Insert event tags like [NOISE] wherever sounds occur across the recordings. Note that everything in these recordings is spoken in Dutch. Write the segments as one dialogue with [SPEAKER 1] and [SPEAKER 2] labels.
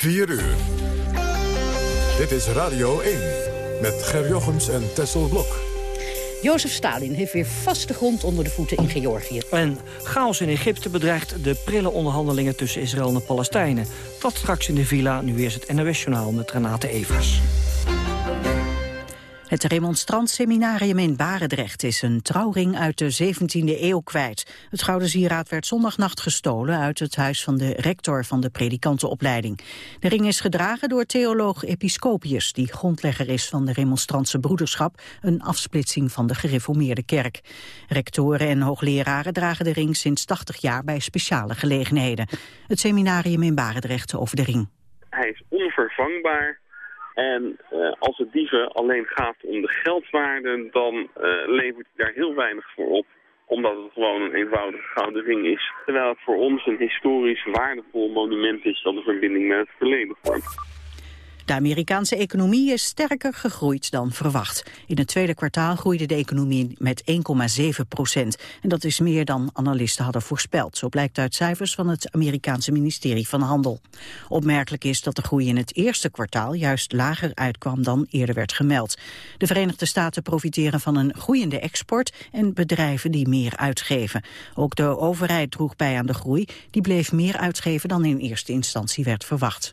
[SPEAKER 1] 4 uur. Dit is Radio 1 met Ger Jochems en Tessel Blok.
[SPEAKER 2] Jozef Stalin heeft weer vaste grond onder de voeten in Georgië.
[SPEAKER 3] En chaos in Egypte bedreigt de prille onderhandelingen tussen Israël en Palestijnen. Dat straks in de villa, nu eerst het NOS-journaal met Renate Evers.
[SPEAKER 2] Het remonstrantseminarium in Barendrecht is een trouwring uit de 17e eeuw kwijt. Het Gouden Sieraad werd zondagnacht gestolen uit het huis van de rector van de predikantenopleiding. De ring is gedragen door theoloog Episcopius, die grondlegger is van de remonstrantse broederschap, een afsplitsing van de gereformeerde kerk. Rectoren en hoogleraren dragen de ring sinds 80 jaar bij speciale gelegenheden. Het seminarium in Barendrecht over de ring.
[SPEAKER 4] Hij is onvervangbaar en uh, als het dieven alleen gaat om de geldwaarde, dan uh, levert hij daar heel weinig voor op omdat het gewoon een eenvoudige gouden ring is. Terwijl het voor ons een historisch waardevol monument is dat een verbinding met het verleden vormt.
[SPEAKER 2] De Amerikaanse economie is sterker gegroeid dan verwacht. In het tweede kwartaal groeide de economie met 1,7 procent. En dat is meer dan analisten hadden voorspeld. Zo blijkt uit cijfers van het Amerikaanse ministerie van Handel. Opmerkelijk is dat de groei in het eerste kwartaal juist lager uitkwam dan eerder werd gemeld. De Verenigde Staten profiteren van een groeiende export en bedrijven die meer uitgeven. Ook de overheid droeg bij aan de groei. Die bleef meer uitgeven dan in eerste instantie werd verwacht.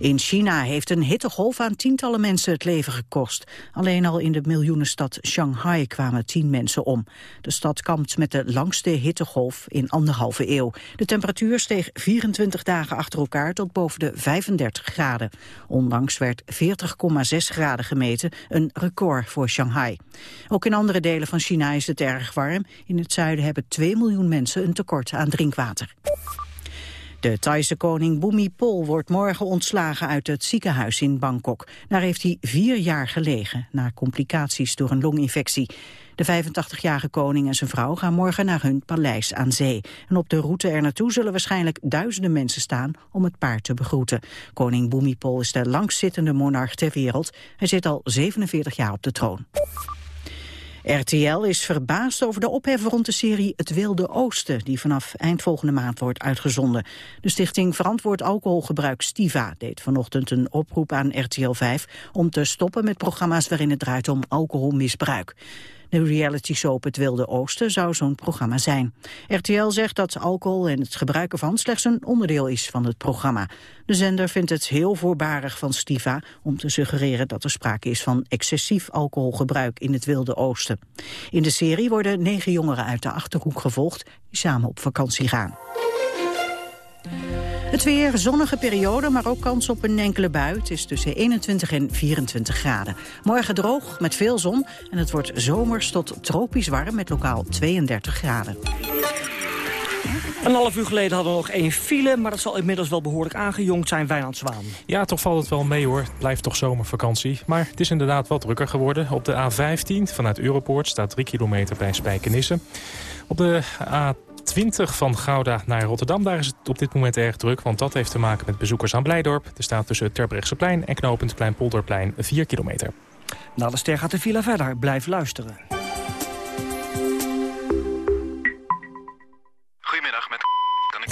[SPEAKER 2] In China heeft een hittegolf aan tientallen mensen het leven gekost. Alleen al in de miljoenenstad Shanghai kwamen tien mensen om. De stad kampt met de langste hittegolf in anderhalve eeuw. De temperatuur steeg 24 dagen achter elkaar tot boven de 35 graden. Onlangs werd 40,6 graden gemeten, een record voor Shanghai. Ook in andere delen van China is het erg warm. In het zuiden hebben 2 miljoen mensen een tekort aan drinkwater. De Thaise koning Bhumipol wordt morgen ontslagen uit het ziekenhuis in Bangkok. Daar heeft hij vier jaar gelegen, na complicaties door een longinfectie. De 85-jarige koning en zijn vrouw gaan morgen naar hun paleis aan zee. En op de route er naartoe zullen waarschijnlijk duizenden mensen staan om het paard te begroeten. Koning Bhumipol is de langstzittende monarch ter wereld. Hij zit al 47 jaar op de troon. RTL is verbaasd over de ophef rond de serie Het Wilde Oosten... die vanaf eind volgende maand wordt uitgezonden. De stichting Verantwoord Alcoholgebruik Stiva deed vanochtend een oproep aan RTL 5... om te stoppen met programma's waarin het draait om alcoholmisbruik. De reality soap Het Wilde Oosten zou zo'n programma zijn. RTL zegt dat alcohol en het gebruiken van slechts een onderdeel is van het programma. De zender vindt het heel voorbarig van Stiva om te suggereren dat er sprake is van excessief alcoholgebruik in het Wilde Oosten. In de serie worden negen jongeren uit de Achterhoek gevolgd die samen op vakantie gaan. Het weer, zonnige periode, maar ook kans op een enkele bui. Het is tussen 21 en 24 graden. Morgen droog, met veel zon. En het wordt zomers tot tropisch warm, met lokaal 32 graden.
[SPEAKER 3] Een half uur geleden hadden we nog één file, maar dat zal inmiddels wel behoorlijk aangejongd zijn, Wijnand Zwaan.
[SPEAKER 5] Ja, toch valt het wel mee hoor. Het blijft toch zomervakantie. Maar het is inderdaad wat drukker geworden. Op de A15 vanuit Europoort staat 3 kilometer bij Spijkenisse. Op de A. 20 van Gouda naar Rotterdam. Daar is het op dit moment erg druk, want dat heeft te maken met bezoekers aan Blijdorp. Er staat tussen Terbrechtseplein en knooppunt Kleinpolderplein 4 kilometer.
[SPEAKER 3] Na de ster gaat de villa verder. Blijf luisteren.
[SPEAKER 6] Goedemiddag, met kan ik...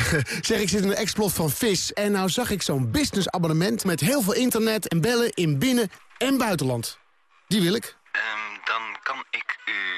[SPEAKER 6] [LAUGHS]
[SPEAKER 7] Zeg, ik zit in een explot van vis. En nou zag ik zo'n businessabonnement met heel veel internet en bellen in binnen- en buitenland. Die wil ik.
[SPEAKER 6] Ehm, dan kan ik u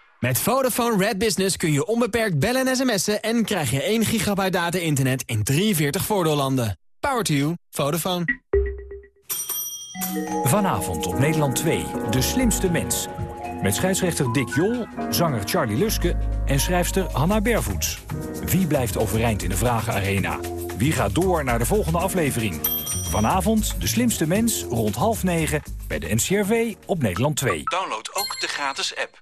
[SPEAKER 8] Met Vodafone Red Business kun je onbeperkt bellen en sms'en... en krijg je 1 gigabyte data-internet in 43 voordeellanden. Power to you. Vodafone.
[SPEAKER 9] Vanavond op Nederland 2, De Slimste Mens. Met scheidsrechter Dick Jol, zanger Charlie Luske en schrijfster Hanna Bervoets. Wie blijft overeind in de Vragenarena? Wie gaat door naar de volgende aflevering? Vanavond De Slimste Mens rond half negen bij de NCRV op Nederland 2.
[SPEAKER 6] Download ook de gratis app.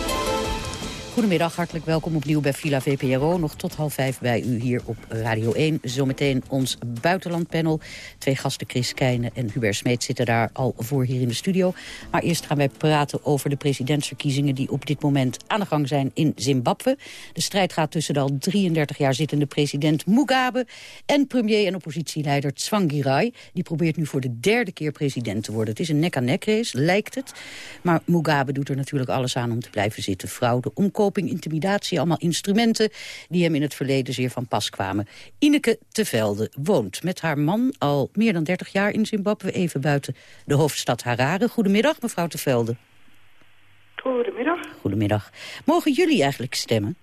[SPEAKER 10] Goedemiddag, hartelijk welkom opnieuw bij Villa VPRO. Nog tot half vijf bij u hier op Radio 1. Zometeen ons buitenlandpanel. Twee gasten, Chris Keijnen en Hubert Smeet, zitten daar al voor hier in de studio. Maar eerst gaan wij praten over de presidentsverkiezingen... die op dit moment aan de gang zijn in Zimbabwe. De strijd gaat tussen de al 33 jaar zittende president Mugabe... en premier en oppositieleider Tsvangirai. Die probeert nu voor de derde keer president te worden. Het is een nek-aan-nek race, lijkt het. Maar Mugabe doet er natuurlijk alles aan om te blijven zitten. Fraude, intimidatie, allemaal instrumenten die hem in het verleden zeer van pas kwamen. Ineke Tevelde woont met haar man al meer dan 30 jaar in Zimbabwe, even buiten de hoofdstad Harare. Goedemiddag, mevrouw Tevelde.
[SPEAKER 11] Goedemiddag.
[SPEAKER 10] Goedemiddag. Mogen jullie eigenlijk stemmen?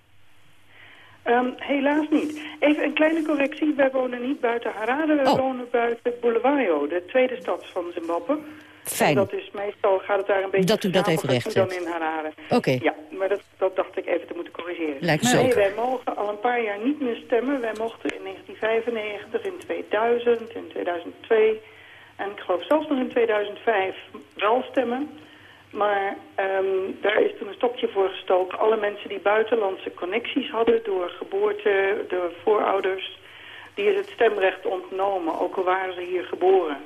[SPEAKER 11] Um, helaas niet. Even een kleine correctie. Wij wonen niet buiten Harare, we
[SPEAKER 10] oh.
[SPEAKER 11] wonen buiten Bulawayo, de tweede stad van Zimbabwe.
[SPEAKER 10] Fijn.
[SPEAKER 11] En dat is meestal, gaat het daar een beetje
[SPEAKER 10] Dat u dat even recht
[SPEAKER 11] dan in Harare.
[SPEAKER 10] Oké.
[SPEAKER 11] Ja, maar dat, dat dacht ik even te moeten corrigeren.
[SPEAKER 10] Lijkt
[SPEAKER 11] nee, wij mogen al een paar jaar niet meer stemmen. Wij mochten in 1995, in 2000, in 2002 en ik geloof zelfs nog in 2005 wel stemmen. Maar um, daar is toen een stokje voor gestoken. Alle mensen die buitenlandse connecties hadden door geboorte, door voorouders, die is het stemrecht ontnomen, ook al waren ze hier geboren.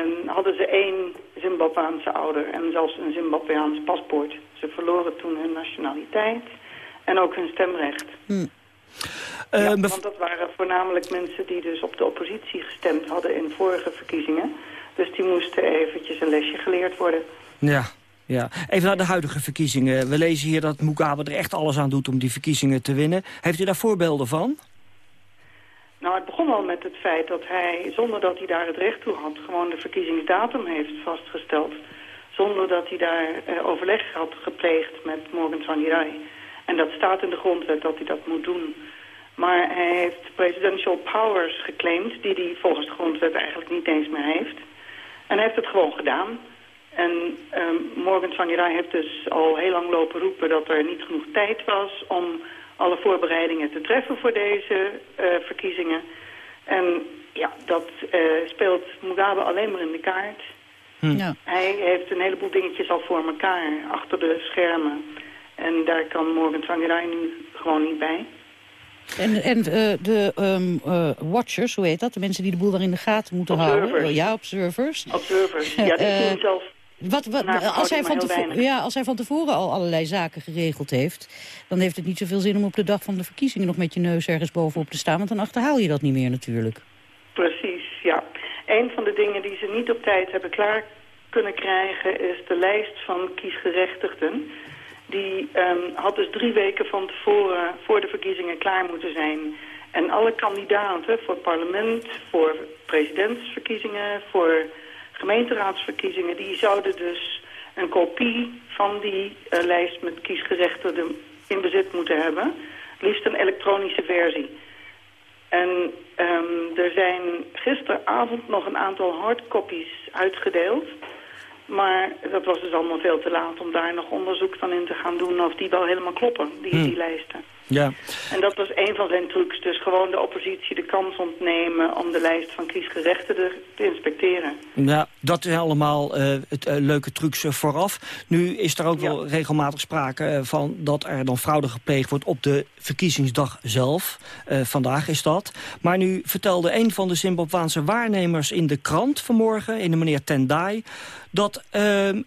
[SPEAKER 11] En hadden ze één Zimbabweanse ouder en zelfs een Zimbabweaans paspoort. Ze verloren toen hun nationaliteit en ook hun stemrecht.
[SPEAKER 10] Hm.
[SPEAKER 11] Ja, want dat waren voornamelijk mensen die dus op de oppositie gestemd hadden in vorige verkiezingen. Dus die moesten eventjes een lesje geleerd worden.
[SPEAKER 3] Ja, ja. Even naar de huidige verkiezingen. We lezen hier dat Mugabe er echt alles aan doet om die verkiezingen te winnen. Heeft u daar voorbeelden van?
[SPEAKER 11] Nou, het begon al met het feit dat hij, zonder dat hij daar het recht toe had... gewoon de verkiezingsdatum heeft vastgesteld. Zonder dat hij daar eh, overleg had gepleegd met Morgan Tsvangirai. En dat staat in de grondwet dat hij dat moet doen. Maar hij heeft presidential powers geclaimd... die hij volgens de grondwet eigenlijk niet eens meer heeft. En hij heeft het gewoon gedaan. En um, Morgan Tsvangirai heeft dus al heel lang lopen roepen... dat er niet genoeg tijd was om alle voorbereidingen te treffen voor deze uh, verkiezingen. En ja, dat uh, speelt Mugabe alleen maar in de kaart.
[SPEAKER 10] Hm. Ja.
[SPEAKER 11] Hij heeft een heleboel dingetjes al voor elkaar, achter de schermen. En daar kan Morgan Tsvangirai nu gewoon niet bij.
[SPEAKER 10] En, en uh, de um, watchers, hoe heet dat? De mensen die de boel daar in de gaten moeten
[SPEAKER 11] observers.
[SPEAKER 10] houden. ja, observers.
[SPEAKER 11] Observers, ja, die [LAUGHS] zien zelf...
[SPEAKER 10] Wat, wat, als, hij van tevoren, ja, als hij van tevoren al allerlei zaken geregeld heeft... dan heeft het niet zoveel zin om op de dag van de verkiezingen... nog met je neus ergens bovenop te staan, want dan achterhaal je dat niet meer natuurlijk.
[SPEAKER 11] Precies, ja. Een van de dingen die ze niet op tijd hebben klaar kunnen krijgen... is de lijst van kiesgerechtigden. Die um, had dus drie weken van tevoren voor de verkiezingen klaar moeten zijn... En alle kandidaten voor parlement, voor presidentsverkiezingen, voor gemeenteraadsverkiezingen... die zouden dus een kopie van die uh, lijst met kiesgerechtigden in bezit moeten hebben. Liefst een elektronische versie. En um, er zijn gisteravond nog een aantal hardcopies uitgedeeld. Maar dat was dus allemaal veel te laat om daar nog onderzoek van in te gaan doen... of die wel helemaal kloppen, die, hmm. die lijsten.
[SPEAKER 3] Ja.
[SPEAKER 11] En dat was een van zijn trucs. Dus gewoon de oppositie de kans ontnemen om de lijst van kiesgerechtigden te inspecteren.
[SPEAKER 3] Ja, dat is allemaal uh, het, uh, leuke trucs uh, vooraf. Nu is er ook ja. wel regelmatig sprake van dat er dan fraude gepleegd wordt op de verkiezingsdag zelf. vandaag is dat. Maar nu vertelde een van de Zimbabwaanse waarnemers in de krant vanmorgen, in de meneer Tendai, dat,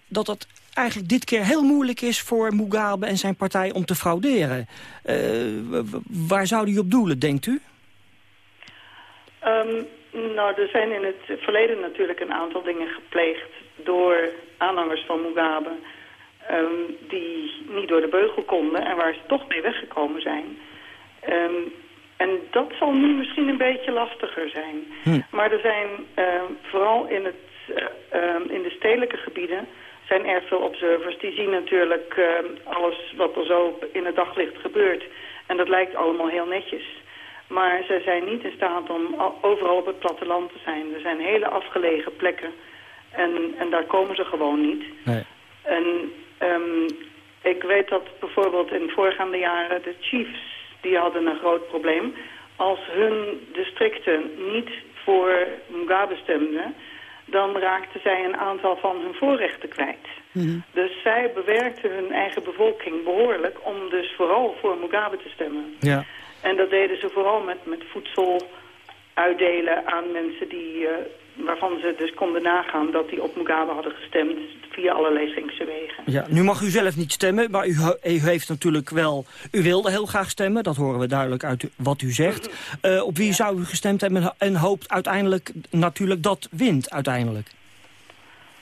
[SPEAKER 3] dat het eigenlijk dit keer heel moeilijk is voor Mugabe en zijn partij om te frauderen. Uh, waar zou die op doelen, denkt u?
[SPEAKER 11] Um, nou, er zijn in het verleden natuurlijk een aantal dingen gepleegd door aanhangers van Mugabe... Um, die niet door de beugel konden en waar ze toch mee weggekomen zijn. Um, en dat zal nu misschien een beetje lastiger zijn. Hm. Maar er zijn vooral in, het, uh, in de stedelijke gebieden zijn erg veel observers. Die zien natuurlijk uh, alles wat er zo in het daglicht gebeurt. En dat lijkt allemaal heel netjes. Maar ze zijn niet in staat om overal op het platteland te zijn. Er zijn hele afgelegen plekken. En, en daar komen ze gewoon niet.
[SPEAKER 3] Nee.
[SPEAKER 11] En um, ik weet dat bijvoorbeeld in voorgaande jaren de chiefs... die hadden een groot probleem. Als hun districten niet voor Mugabe stemden dan raakten zij een aantal van hun voorrechten kwijt.
[SPEAKER 2] Mhm.
[SPEAKER 11] Dus zij bewerkten hun eigen bevolking behoorlijk om dus vooral voor Mugabe te stemmen.
[SPEAKER 3] Ja.
[SPEAKER 11] En dat deden ze vooral met, met voedsel uitdelen aan mensen die, eh, waarvan ze dus konden nagaan dat die op Mugabe hadden gestemd via allerlei slinkse wegen.
[SPEAKER 3] Ja, nu mag u zelf niet stemmen, maar u, he- u heeft natuurlijk wel... U wilde heel graag stemmen, dat horen we duidelijk uit u- wat u zegt. Eh, op wie zou u gestemd hebben en hoopt uiteindelijk natuurlijk dat wint uiteindelijk?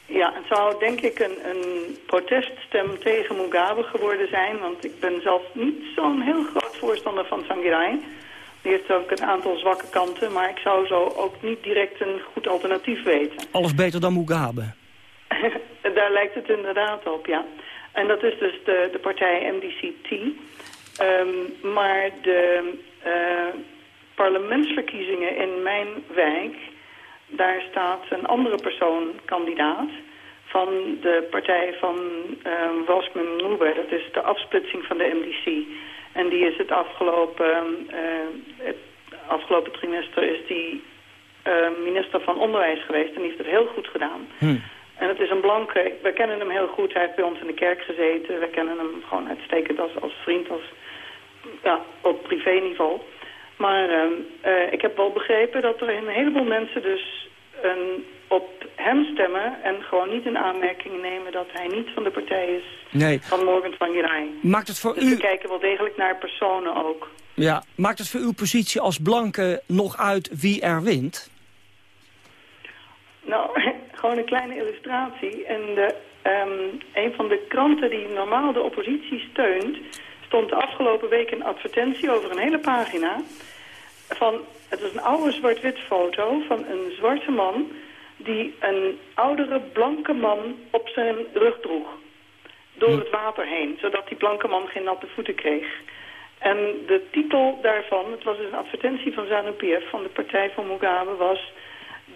[SPEAKER 11] Ja, het zou denk ik een, een proteststem tegen Mugabe geworden zijn, want ik ben zelf niet zo'n heel groot voorstander van Tsvangirai. Die heeft ook een aantal zwakke kanten, maar ik zou zo ook niet direct een goed alternatief weten.
[SPEAKER 3] Alles beter dan Mugabe. [LAUGHS]
[SPEAKER 11] Daar lijkt het inderdaad op, ja. En dat is dus de, de partij MDCT. Ehm, maar de eh, parlementsverkiezingen in mijn wijk, daar staat een andere persoon kandidaat van de partij van ehm Wasmum. Dat is de afsplitsing van de MDC. En die is het afgelopen, eh, het afgelopen trimester is die eh, minister van Onderwijs geweest en die heeft het heel goed gedaan.
[SPEAKER 3] Hm.
[SPEAKER 11] En het is een blanke, we kennen hem heel goed, hij heeft bij ons in de kerk gezeten. We kennen hem gewoon uitstekend als, als vriend, als, ja, op privéniveau. Maar ehm, eh, ik heb wel begrepen dat er een heleboel mensen dus een, op hem stemmen... en gewoon niet in aanmerking nemen dat hij niet van de partij is
[SPEAKER 3] Nee.
[SPEAKER 11] van Morgan van Girai.
[SPEAKER 3] Maakt het voor
[SPEAKER 11] Dus we
[SPEAKER 3] u...
[SPEAKER 11] kijken wel degelijk naar personen ook.
[SPEAKER 3] Ja, maakt het voor uw positie als blanke nog uit wie er wint?
[SPEAKER 11] Nou, [LAUGHS] gewoon een kleine illustratie. En de, ehm, een van de kranten die normaal de oppositie steunt... stond de afgelopen week een advertentie over een hele pagina... van, het is een oude zwart-wit foto van een zwarte man... die een oudere blanke man op zijn rug droeg. Door het water heen, zodat die blanke man geen natte voeten kreeg. En de titel daarvan, het was dus een advertentie van ZANU-PF... van de partij van Mugabe, was...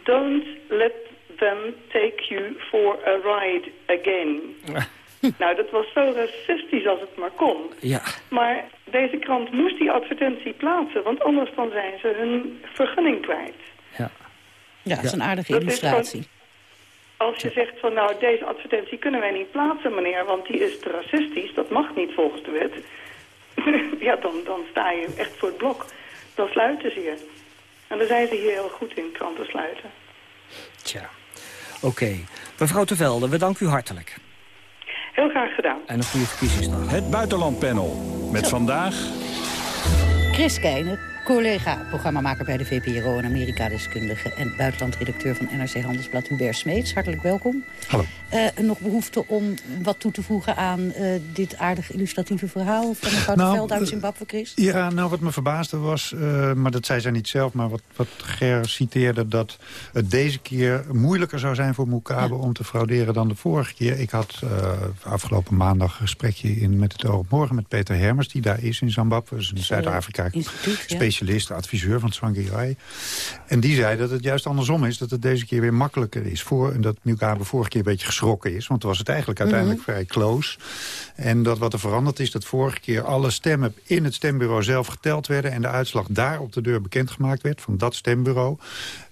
[SPEAKER 11] Don't let them take you for a ride again. [LAUGHS] [LAUGHS] nou, dat was zo racistisch als het maar kon.
[SPEAKER 3] Ja.
[SPEAKER 11] Maar deze krant moest die advertentie plaatsen, want anders dan zijn ze hun vergunning kwijt.
[SPEAKER 3] Ja.
[SPEAKER 2] Ja, dat is een aardige
[SPEAKER 11] Dat
[SPEAKER 2] illustratie.
[SPEAKER 11] Als je zegt van nou, deze advertentie kunnen wij niet plaatsen, meneer, want die is te racistisch, dat mag niet volgens de wet. [LAUGHS] ja, dan, dan sta je echt voor het blok. Dan sluiten ze je. En daar zijn ze hier heel goed in, kranten sluiten.
[SPEAKER 3] Tja. Oké. Mevrouw Tevelde, we danken u hartelijk.
[SPEAKER 11] Heel graag gedaan.
[SPEAKER 3] En een goede verkiezingsdag.
[SPEAKER 9] Het Buitenlandpanel. Met vandaag...
[SPEAKER 2] Chris Keijnen, collega, programmamaker bij de VPRO... en Amerika-deskundige en buitenlandredacteur van NRC Handelsblad Hubert Smeets. Hartelijk welkom.
[SPEAKER 12] Hallo.
[SPEAKER 2] Eh, nog behoefte om wat toe te voegen aan eh, dit aardig illustratieve verhaal... van mevrouw
[SPEAKER 12] Nou,
[SPEAKER 2] de Veld uit
[SPEAKER 12] eh,
[SPEAKER 2] Zimbabwe, Chris?
[SPEAKER 12] Ja, nou wat me verbaasde was, maar dat zei zij niet zelf... maar wat, wat Ger citeerde, dat het deze keer moeilijker zou zijn voor Mugabe... om te frauderen dan de vorige keer. Ik had afgelopen maandag een gesprekje in, met het oog morgen... met Peter Hermers, die daar is in Zimbabwe. Een Zuid-Afrika
[SPEAKER 2] ja.
[SPEAKER 12] Specialist, adviseur van Tsvangirai. En die zei dat het juist andersom is, dat het deze keer weer makkelijker is. Voor, en dat Mugabe vorige keer een beetje geschrokken is, want toen was het eigenlijk uiteindelijk vrij close. En dat wat er veranderd is, dat vorige keer alle stemmen in het stembureau zelf geteld werden... en de uitslag daar op de deur bekendgemaakt werd, van dat stembureau.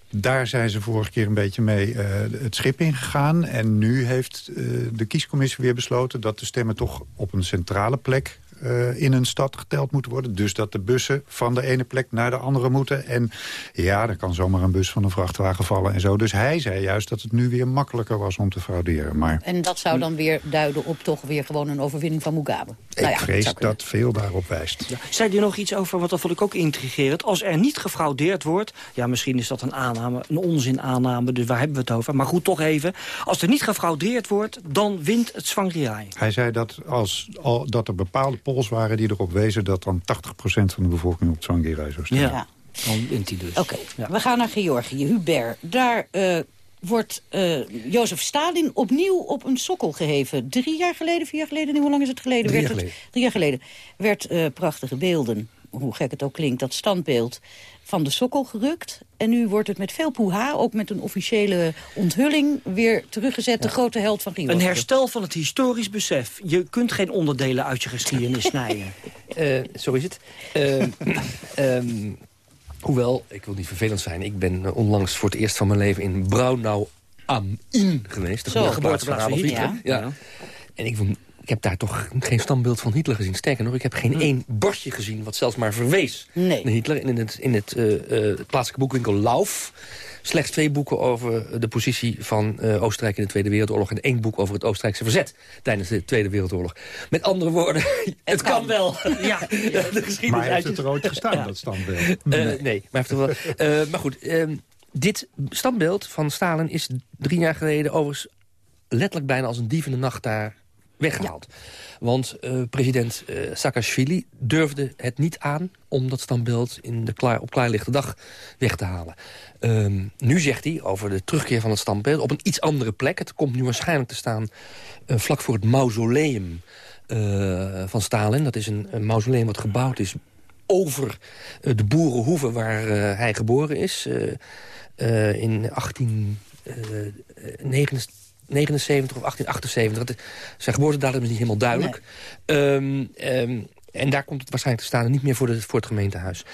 [SPEAKER 12] Daar zijn ze vorige keer een beetje mee eh, het schip ingegaan. En nu heeft eh, de kiescommissie weer besloten... dat de stemmen toch op een centrale plek eh, in een stad geteld moeten worden. Dus dat de bussen van de ene plek naar de andere moeten. En ja, er kan zomaar een bus van een vrachtwagen vallen en zo. Dus hij zei juist dat het nu weer makkelijker was om te frauderen. Maar
[SPEAKER 2] En dat zou dan weer duiden op toch weer gewoon een overwinning van Mugabe.
[SPEAKER 12] ik
[SPEAKER 2] Nou ja,
[SPEAKER 12] vrees dat veel daarop wijst.
[SPEAKER 3] Ja. Zei u nog iets over, want dat vond ik ook intrigerend. Als er niet gefraudeerd wordt, ja misschien is dat een aanname, een onzin aanname, dus waar hebben we het over? Maar goed, toch even. Als er niet gefraudeerd wordt, dan wint het Zwangriai.
[SPEAKER 12] Hij zei dat, als, al, dat er bepaalde polls waren die erop wezen... dat dan 80% van de bevolking op Tsvangirai zou stemmen.
[SPEAKER 2] Ja.
[SPEAKER 3] Dan wint hij dus.
[SPEAKER 2] Oké,
[SPEAKER 3] Ja.
[SPEAKER 2] we gaan naar Georgië. Hubert, daar eh, wordt eh Jozef Stalin opnieuw op een sokkel geheven. Drie jaar geleden, vier jaar geleden, nee, hoe lang is het geleden?
[SPEAKER 13] Drie
[SPEAKER 2] werd
[SPEAKER 13] jaar
[SPEAKER 2] het,
[SPEAKER 13] geleden.
[SPEAKER 2] Drie jaar geleden werd eh, prachtige beelden, hoe gek het ook klinkt, dat standbeeld van de sokkel gerukt. En nu wordt het met veel poeha, ook met een officiële onthulling... weer teruggezet, de grote held van Georgië.
[SPEAKER 3] Een herstel van het historisch besef. Je kunt geen onderdelen uit je geschiedenis snijden. [LAUGHS]
[SPEAKER 13] Eh, zo is het. Ehm, [COUGHS] ehm, hoewel, ik wil niet vervelend zijn... ik ben eh, onlangs voor het eerst van mijn leven in Braunau am-in geweest. De
[SPEAKER 3] Zo,
[SPEAKER 13] geboorteplaats van Hitler.
[SPEAKER 3] Hitler,
[SPEAKER 13] Ja. En ik, vond, ik heb daar toch geen standbeeld van Hitler gezien. Sterker nog, ik heb geen één bordje gezien... wat zelfs maar verwees
[SPEAKER 2] Nee.
[SPEAKER 13] naar Hitler. In het, in het eh, eh, plaatselijke boekwinkel Lauf... slechts twee boeken over de positie van eh, Oostenrijk in de Tweede Wereldoorlog... en één boek over het Oostenrijkse verzet tijdens de Tweede Wereldoorlog. Met andere woorden, [LAUGHS] het, kan. wel. ja, [LAUGHS] de geschiedenis
[SPEAKER 12] Maar heeft het er ooit gestaan, dat standbeeld?
[SPEAKER 13] eh, nee, maar, heeft er wel, maar goed, ehm, dit standbeeld van Stalin is drie jaar geleden overigens letterlijk bijna als een dief in de nacht daar weggehaald. Want eh, president eh, Saakashvili durfde het niet aan om dat standbeeld in de klaar, op klaarlichte dag weg te halen. Ehm, nu zegt hij over de terugkeer van het standbeeld op een iets andere plek. Het komt nu waarschijnlijk te staan eh, vlak voor het mausoleum van Stalin. Dat is een, een mausoleum wat gebouwd is over de boerenhoeve waar hij geboren is. in 1879 of 1878. Dat is- Zijn geboortedatum is niet helemaal duidelijk. Ehm, ehm, en daar komt het waarschijnlijk te staan en niet meer voor, de, voor het gemeentehuis.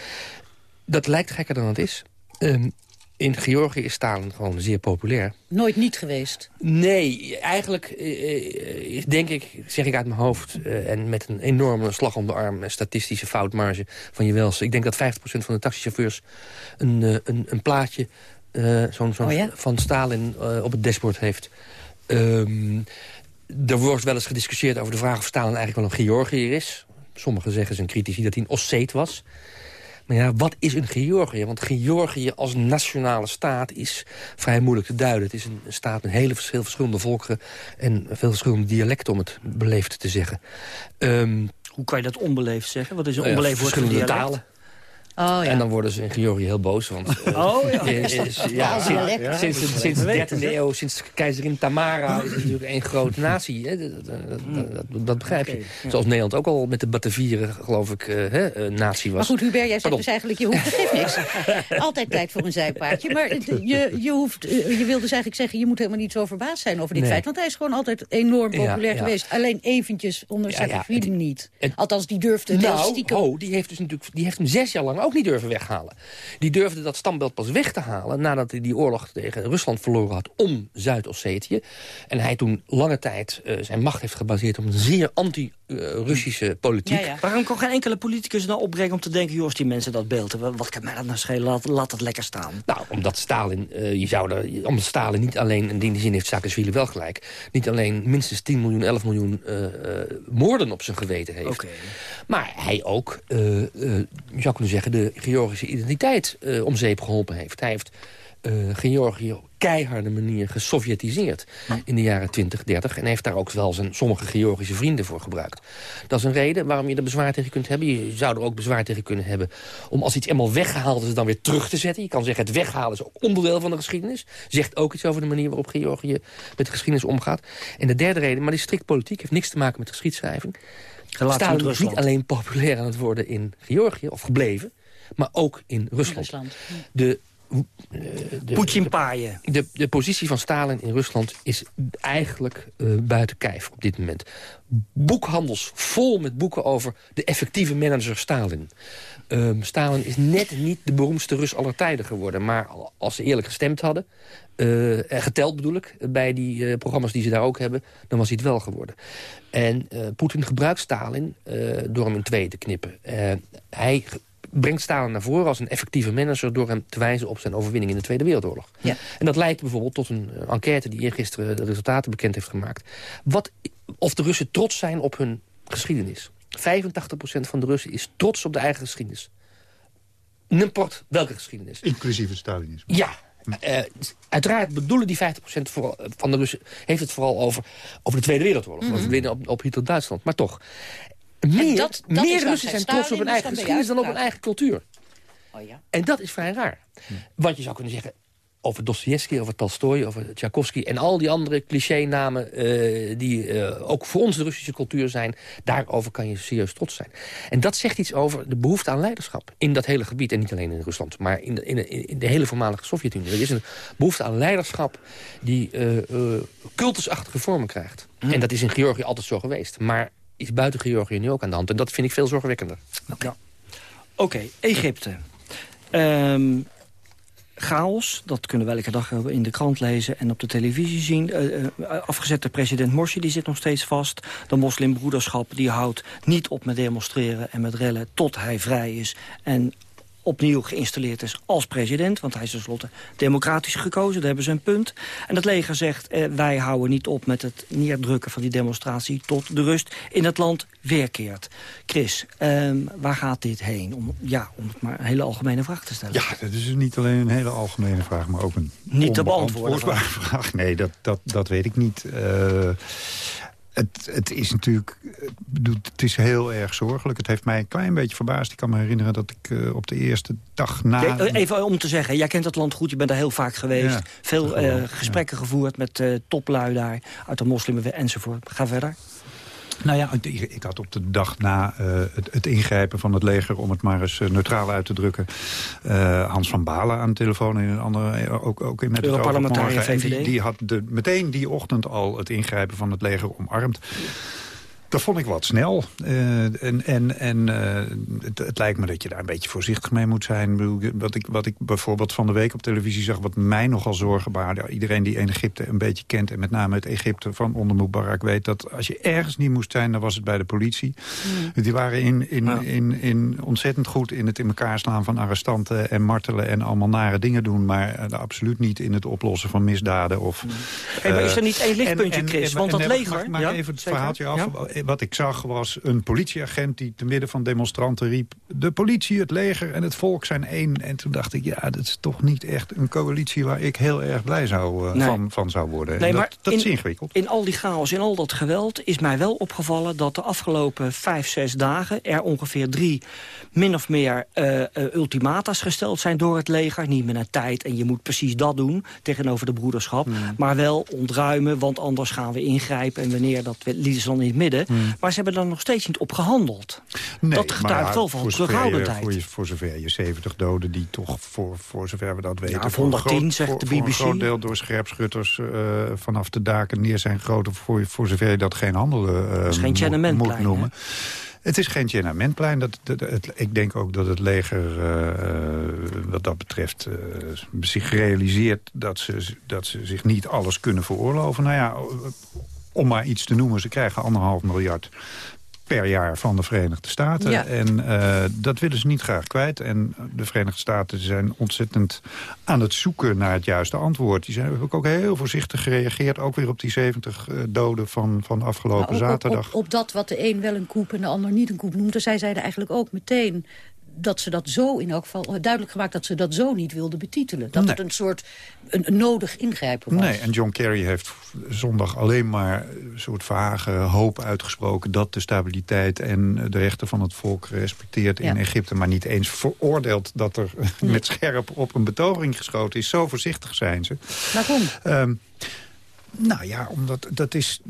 [SPEAKER 13] Dat lijkt gekker dan het is. Ehm, in Georgië is Stalin gewoon zeer populair.
[SPEAKER 2] Nooit niet geweest.
[SPEAKER 13] Nee, eigenlijk eh, eh, denk ik, zeg ik uit mijn hoofd... eh, en met een enorme slag om de arm... en statistische foutmarge van je wels. Ik denk dat 50% van de taxichauffeurs een, een, een plaatje zo'n zo'n
[SPEAKER 2] Oh ja?
[SPEAKER 13] van Stalin eh, op het dashboard heeft. Ehm, er wordt wel eens gediscussieerd over de vraag of Stalin eigenlijk wel een Georgiër is. Sommigen zeggen, zijn critici, dat hij een Osseet was... Maar ja, wat is een Georgië? Want Georgië als nationale staat is vrij moeilijk te duiden. Het is een staat met hele veel verschillende volkeren... en veel verschillende dialecten, om het beleefd te zeggen. Ehm,
[SPEAKER 3] Hoe kan je dat onbeleefd zeggen? Wat is een
[SPEAKER 13] nou ja,
[SPEAKER 3] onbeleefd woord voor
[SPEAKER 13] verschillende
[SPEAKER 3] dialect?
[SPEAKER 13] talen.
[SPEAKER 2] Oh ja.
[SPEAKER 13] En dan worden ze in Georgië heel boos. Want, [LAUGHS] eh,
[SPEAKER 3] Oh, ja.
[SPEAKER 13] eh, is- ja,
[SPEAKER 2] Taal,
[SPEAKER 13] sinds, sinds, de- sinds de 13e eeuw, sinds keizerin Tamara... is het natuurlijk één grote natie. Hè? Dat, dat, dat, dat- dat begrijp je.
[SPEAKER 3] Ja.
[SPEAKER 13] Zoals Nederland ook al met de Batavieren, geloof ik, eh, hè, eh, natie was.
[SPEAKER 2] Maar goed, Hubert, jij zegt dus eigenlijk, je hoeft, geeft niks. [LAUGHS] Altijd tijd voor een zijpaardje. Maar je, je, hoeft, eh, je wil dus eigenlijk zeggen, je moet helemaal niet zo verbaasd zijn over dit
[SPEAKER 13] Nee.
[SPEAKER 2] feit. Want hij is gewoon altijd enorm
[SPEAKER 13] Ja,
[SPEAKER 2] populair
[SPEAKER 13] ja.
[SPEAKER 2] geweest. Alleen eventjes onder
[SPEAKER 13] Ja, ja, het-
[SPEAKER 2] niet.
[SPEAKER 13] het-
[SPEAKER 2] Althans, die durfde heel
[SPEAKER 13] Nou,
[SPEAKER 2] stiekem.
[SPEAKER 13] ho, die heeft, dus natuurlijk, die heeft hem zes jaar lang ook niet durven weghalen. Die durfde dat standbeeld pas weg te halen... nadat hij die oorlog tegen Rusland verloren had om Zuid-Ossetië. En hij toen lange tijd eh, zijn macht heeft gebaseerd... op een zeer anti-Russische politiek.
[SPEAKER 2] Ja, ja.
[SPEAKER 3] Waarom kan geen enkele politicus nou opbrengen om te denken... joh, die mensen dat beeld hebben, wat kan mij dat nou schelen? Laat, laat dat lekker staan.
[SPEAKER 13] Nou, omdat Stalin, eh, je zou er, omdat Stalin niet alleen, en in die zin heeft Saakashvili wel gelijk... niet alleen minstens 10 miljoen, 11 miljoen eh, eh, moorden op zijn geweten heeft...
[SPEAKER 3] Oké.
[SPEAKER 13] maar hij ook, eh, eh, je zou kunnen zeggen, de Georgische identiteit eh, om zeep geholpen heeft. Hij heeft eh, Georgië op keiharde manier gesovjetiseerd in de jaren 20, 30... en heeft daar ook wel zijn sommige Georgische vrienden voor gebruikt. Dat is een reden waarom je er bezwaar tegen kunt hebben. Je zou er ook bezwaar tegen kunnen hebben om als iets eenmaal weggehaald is... het dan weer terug te zetten. Je kan zeggen, het weghalen is ook onderdeel van de geschiedenis. Zegt ook iets over de manier waarop Georgië met de geschiedenis omgaat. En de derde reden, maar die is strikt politiek, heeft niks te maken met geschiedschrijving... Stalin is niet alleen populair aan het worden in Georgië, of gebleven... maar ook in Rusland.
[SPEAKER 2] Rusland.
[SPEAKER 13] De, eh, de,
[SPEAKER 3] Poetin paaien.
[SPEAKER 13] de, de positie van Stalin in Rusland is eigenlijk eh, buiten kijf op dit moment. Boekhandels vol met boeken over de effectieve manager Stalin. Ehm, Stalin is net niet de beroemdste Rus aller tijden geworden. Maar als ze eerlijk gestemd hadden, eh, en geteld bedoel ik... bij die eh, programma's die ze daar ook hebben, dan was hij het wel geworden. En eh, Poetin gebruikt Stalin eh, door hem in tweeën te knippen. Eh, hij brengt Stalin naar voren als een effectieve manager... door hem te wijzen op zijn overwinning in de Tweede Wereldoorlog.
[SPEAKER 2] Ja.
[SPEAKER 13] En dat leidt bijvoorbeeld tot een eh, enquête die eergisteren de resultaten bekend heeft gemaakt. Wat, of de Russen trots zijn op hun geschiedenis. 85% van de Russen is trots op de eigen geschiedenis. N'importe welke geschiedenis.
[SPEAKER 12] Inclusief het Stalinisme.
[SPEAKER 13] Ja, eh, uiteraard bedoelen die 50% vooral, van de Russen... heeft het vooral over, over de Tweede Wereldoorlog. Over winnen op, op Hitler-Duitsland. Maar toch, meer,
[SPEAKER 2] dat- dat
[SPEAKER 13] meer Russen zijn trots op hun eigen geschiedenis... dan op hun eigen cultuur.
[SPEAKER 2] Oh ja.
[SPEAKER 13] En dat is vrij raar. Want je zou kunnen zeggen over Dostoevsky, over Tolstoy, over Tchaikovsky... en al die andere cliché-namen eh, die eh, ook voor onze Russische cultuur zijn... daarover kan je serieus trots zijn. En dat zegt iets over de behoefte aan leiderschap in dat hele gebied. En niet alleen in Rusland, maar in de, in de, in de hele voormalige Sovjet-Unie. Er is een behoefte aan leiderschap die eh, cultusachtige vormen krijgt. En dat is in Georgië altijd zo geweest. Maar is buiten Georgië nu ook aan de hand. En dat vind ik veel zorgwekkender.
[SPEAKER 3] Oké, Egypte. Ehm, chaos. Dat kunnen we elke dag in de krant lezen en op de televisie zien. Uh, afgezette president Morsi die zit nog steeds vast. De moslimbroederschap die houdt niet op met demonstreren en met rellen... tot hij vrij is en opnieuw geïnstalleerd is als president. Want hij is tenslotte democratisch gekozen, daar hebben ze een punt. En het leger zegt, eh, wij houden niet op met het neerdrukken van die demonstratie... tot de rust in het land weerkeert. Chris, ehm, waar gaat dit heen? Om, ja, om het maar een hele algemene vraag te stellen.
[SPEAKER 12] Ja, dat is niet alleen een hele algemene vraag, maar ook een
[SPEAKER 3] niet te beantwoorden vraag.
[SPEAKER 12] vraag. Nee, dat, dat, dat weet ik niet. Uh, het, het, is natuurlijk, het is heel erg zorgelijk. Het heeft mij een klein beetje verbaasd. Ik kan me herinneren dat ik uh, op de eerste dag na...
[SPEAKER 3] Even om te zeggen, jij kent het land goed, je bent daar heel vaak geweest. Ja, Veel uh, gesprekken ja. gevoerd met uh, toplui daar, uit de moslim enzovoort. Ga verder.
[SPEAKER 12] Nou ja, ik had op de dag na uh, het, het, ingrijpen van het leger... om het maar eens uh, neutraal uit te drukken... Uh, Hans van Balen aan de telefoon en een andere, ook, ook in met het
[SPEAKER 3] parlementariër
[SPEAKER 12] Die, die had de, meteen die ochtend al het ingrijpen van het leger omarmd. Dat vond ik wat snel. Uh, en en, en uh, het, het, lijkt me dat je daar een beetje voorzichtig mee moet zijn. Wat ik, wat ik bijvoorbeeld van de week op televisie zag... wat mij nogal zorgen baarde. Iedereen die in Egypte een beetje kent... en met name het Egypte van onder Mubarak weet... dat als je ergens niet moest zijn, dan was het bij de politie. Mm. Die waren in, in, ja. in, in ontzettend goed in het in elkaar slaan van arrestanten... en martelen en allemaal nare dingen doen... maar uh, absoluut niet in het oplossen van misdaden. Of,
[SPEAKER 3] mm. hey, maar is er niet één lichtpuntje,
[SPEAKER 12] en,
[SPEAKER 3] Chris?
[SPEAKER 12] En,
[SPEAKER 3] Want dat leger...
[SPEAKER 12] Maak, maak ja, even het verhaaltje af. Ja? Wat ik zag was een politieagent die te midden van demonstranten riep... de politie, het leger en het volk zijn één. En toen dacht ik, ja, dat is toch niet echt een coalitie... waar ik heel erg blij zou, uh, nee. van, van zou worden.
[SPEAKER 3] Nee,
[SPEAKER 12] dat,
[SPEAKER 3] maar
[SPEAKER 12] dat
[SPEAKER 3] in,
[SPEAKER 12] is ingewikkeld.
[SPEAKER 3] In al die chaos, in al dat geweld... is mij wel opgevallen dat de afgelopen vijf, zes dagen... er ongeveer drie min of meer uh, uh, ultimata's gesteld zijn door het leger. Niet meer naar tijd en je moet precies dat doen tegenover de broederschap. Mm. Maar wel ontruimen, want anders gaan we ingrijpen. En wanneer, dat lieten ze dan in het midden. Mm. Maar ze hebben er nog steeds niet op gehandeld.
[SPEAKER 12] Nee,
[SPEAKER 3] dat getuigt wel van terughoudendheid.
[SPEAKER 12] Voor, voor zover je 70 doden die toch, voor, voor zover we dat weten...
[SPEAKER 3] Ja, 110
[SPEAKER 12] groot,
[SPEAKER 3] zegt
[SPEAKER 12] voor,
[SPEAKER 3] de BBC.
[SPEAKER 12] Voor een groot deel door scherpschutters uh, vanaf de daken neer zijn grote... voor, voor zover je dat geen handelen uh,
[SPEAKER 3] geen
[SPEAKER 12] moet, moet noemen. Hè? Het is geen Tiananmenplein. Dat, dat, het, ik denk ook dat het leger uh, wat dat betreft uh, zich realiseert... Dat ze, dat ze zich niet alles kunnen veroorloven. Nou ja, om maar iets te noemen, ze krijgen anderhalf miljard per jaar van de Verenigde Staten.
[SPEAKER 2] Ja.
[SPEAKER 12] En uh, dat willen ze niet graag kwijt. En de Verenigde Staten zijn ontzettend aan het zoeken naar het juiste antwoord. Die zijn, hebben ook heel voorzichtig gereageerd. Ook weer op die 70 uh, doden van, van afgelopen
[SPEAKER 2] nou, op,
[SPEAKER 12] zaterdag.
[SPEAKER 2] Op, op, op, dat wat de een wel een koep en de ander niet een koep noemt. Zij zeiden eigenlijk ook meteen dat ze dat zo in elk geval duidelijk gemaakt dat ze dat zo niet wilden betitelen. Dat
[SPEAKER 12] nee.
[SPEAKER 2] het een soort een, een nodig ingrijpen was.
[SPEAKER 12] Nee, en John Kerry heeft zondag alleen maar een soort vage hoop uitgesproken... dat de stabiliteit en de rechten van het volk gerespecteerd ja. in Egypte... maar niet eens veroordeeld dat er nee. met scherp op een betoging geschoten is. Zo voorzichtig zijn ze.
[SPEAKER 2] Waarom?
[SPEAKER 12] Um, nou ja, omdat dat is.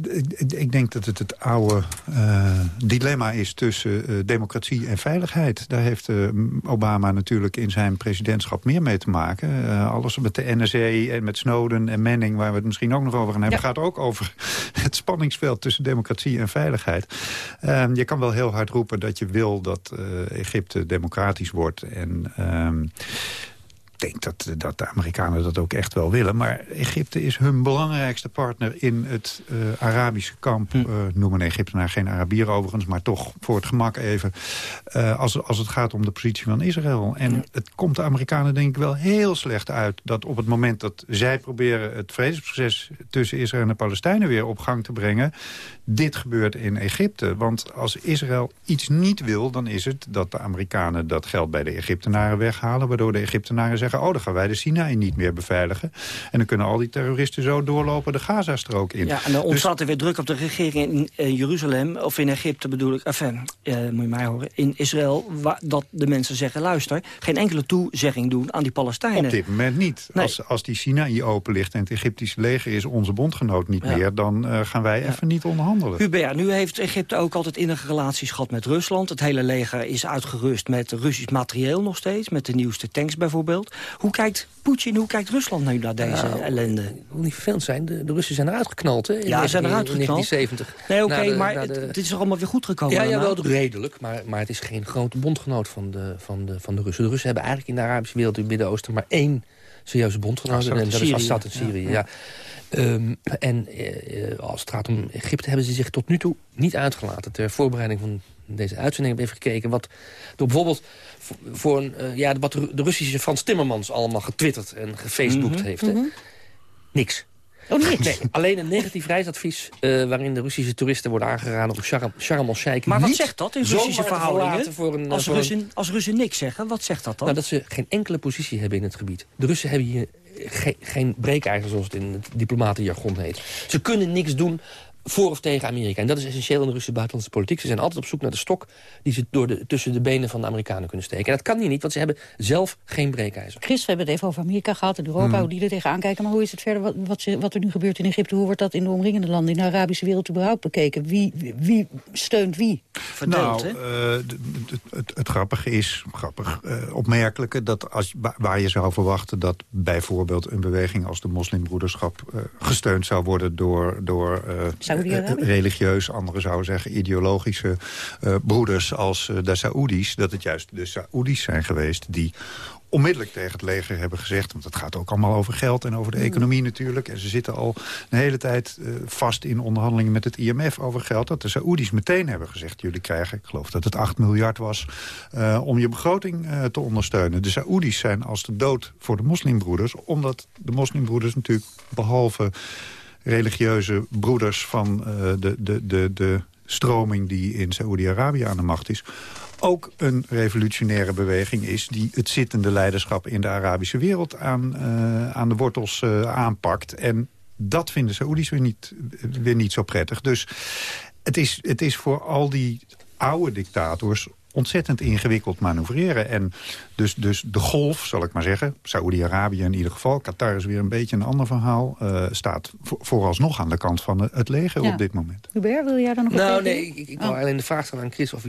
[SPEAKER 12] Ik denk dat het het oude uh, dilemma is tussen uh, democratie en veiligheid. Daar heeft uh, Obama natuurlijk in zijn presidentschap meer mee te maken. alles met de NSA en met Snowden en Manning, waar we het misschien ook nog over gaan hebben, ja. gaat ook over [LAUGHS] het spanningsveld tussen democratie en veiligheid. Ehm, je kan wel heel hard roepen dat je wil dat Egypte democratisch wordt en. Ik denk dat, dat de Amerikanen dat ook echt wel willen. Maar Egypte is hun belangrijkste partner in het uh, Arabische kamp. Uh, noem een Egyptenaar geen Arabier overigens, maar toch voor het gemak even. Uh, als, als het gaat om de positie van Israël. En het komt de Amerikanen denk ik wel heel slecht uit... dat op het moment dat zij proberen het vredesproces tussen Israël en de Palestijnen weer op gang te brengen... dit gebeurt in Egypte. Want als Israël iets niet wil, dan is het dat de Amerikanen dat geld bij de Egyptenaren weghalen... waardoor de Egyptenaren zeggen oh, dan gaan wij de Sinaï niet meer beveiligen. En dan kunnen al die terroristen zo doorlopen de Gazastrook in.
[SPEAKER 3] Ja, en dan ontstaat dus, er weer druk op de regering in Jeruzalem, of in Egypte bedoel ik, enfin, uh, moet je mij horen, in Israël, waar, dat de mensen zeggen, luister, geen enkele toezegging doen aan die Palestijnen.
[SPEAKER 12] Op dit moment niet. Nee. Als, als die Sinaï open ligt en het Egyptische leger is onze bondgenoot niet ja. meer, dan uh, gaan wij ja. even niet onderhandelen.
[SPEAKER 3] Hubert, nu heeft Egypte ook altijd innige relaties gehad met Rusland. Het hele leger is uitgerust met Russisch materieel nog steeds, met de nieuwste tanks bijvoorbeeld. Hoe kijkt Poetin, hoe kijkt Rusland nu naar deze
[SPEAKER 13] nou,
[SPEAKER 3] ellende?
[SPEAKER 13] Het wil niet vervelend zijn. De, de, Russen zijn eruit geknald, hè? In
[SPEAKER 3] ja, ze zijn eruit geknald.
[SPEAKER 13] 1970.
[SPEAKER 3] Nee, oké, okay, maar de... het is er allemaal weer goed gekomen.
[SPEAKER 13] Ja, ja wel redelijk. Maar, maar het is geen grote bondgenoot van de, van, de, van de Russen. De Russen hebben eigenlijk in de Arabische wereld, in het Midden-Oosten... maar één serieuze bondgenoten.
[SPEAKER 3] Assad
[SPEAKER 13] En dat is Assad in Syrië, ja. Ehm, en eh, als het gaat om Egypte hebben ze zich tot nu toe niet uitgelaten. Ter voorbereiding van deze uitzending heb ik even gekeken... wat door bijvoorbeeld voor, een, eh, ja, wat de Russische Frans Timmermans allemaal getwitterd en gefaceboekt
[SPEAKER 3] Mhm.
[SPEAKER 13] heeft. hè.
[SPEAKER 2] Mhm.
[SPEAKER 13] Niks.
[SPEAKER 2] Oh.
[SPEAKER 13] Nee, alleen een negatief reisadvies... eh, waarin de Russische toeristen worden aangeraden om Sharm, Sharm el-Sheikh
[SPEAKER 3] Maar wat zegt dat in Russische verhoudingen?
[SPEAKER 13] verlaten Voor een,
[SPEAKER 3] Als
[SPEAKER 13] voor een-
[SPEAKER 3] Russen, als Russen niks zeggen, wat zegt dat dan?
[SPEAKER 13] nou, dat ze geen enkele positie hebben in het gebied. De Russen hebben hier ge- geen breekijzer, zoals het in het diplomatenjargon heet. Ze kunnen niks doen voor of tegen Amerika. En dat is essentieel in de Russische buitenlandse politiek. Ze zijn altijd op zoek naar de stok die ze door de, tussen de benen van de Amerikanen kunnen steken. En dat kan hier niet, want ze hebben zelf geen breekijzer.
[SPEAKER 2] Chris, we hebben het even over Amerika gehad en Europa,
[SPEAKER 13] Hmm.
[SPEAKER 2] hoe die er tegenaan kijken. Maar hoe is het verder, wat, wat, ze- wat er nu gebeurt in Egypte? Hoe wordt dat in de omringende landen, in de Arabische wereld überhaupt bekeken? Wie, wie, wie steunt wie?
[SPEAKER 3] Verdeeld,
[SPEAKER 12] nou, eh, het, het, het grappige is, grappig, eh, opmerkelijke... dat als, wa- waar je zou verwachten dat bijvoorbeeld een beweging als de moslimbroederschap... eh, gesteund zou worden door, door eh, eh, religieus, anderen zouden zeggen ideologische eh, broeders als de Saoedi's... dat het juist de Saoedi's zijn geweest die onmiddellijk tegen het leger hebben gezegd... want het gaat ook allemaal over geld en over de economie natuurlijk... en ze zitten al een hele tijd vast in onderhandelingen met het IMF over geld... dat de Saoedi's meteen hebben gezegd... jullie krijgen, ik geloof dat het 8 miljard was... om je begroting te ondersteunen. De Saoedi's zijn als de dood voor de moslimbroeders... omdat de moslimbroeders natuurlijk behalve religieuze broeders... van eh, de, de, de, de stroming die in Saoedi-Arabië aan de macht is ook een revolutionaire beweging is... die het zittende leiderschap in de Arabische wereld aan, eh, aan de wortels eh, aanpakt. En dat vinden Saoedi's weer niet, weer niet zo prettig. Dus het is, het is voor al die oude dictators ontzettend ingewikkeld manoeuvreren. En dus, dus de golf, zal ik maar zeggen, Saoedi-Arabië in ieder geval... Qatar is weer een beetje een ander verhaal... eh, staat vo- vooralsnog aan de kant van het leger
[SPEAKER 2] Ja.
[SPEAKER 12] op dit moment.
[SPEAKER 2] Hubert, wil jij daar nog
[SPEAKER 13] Nou, nee, ik, ik
[SPEAKER 2] Oh.
[SPEAKER 13] wou alleen de vraag stellen aan Chris. Of,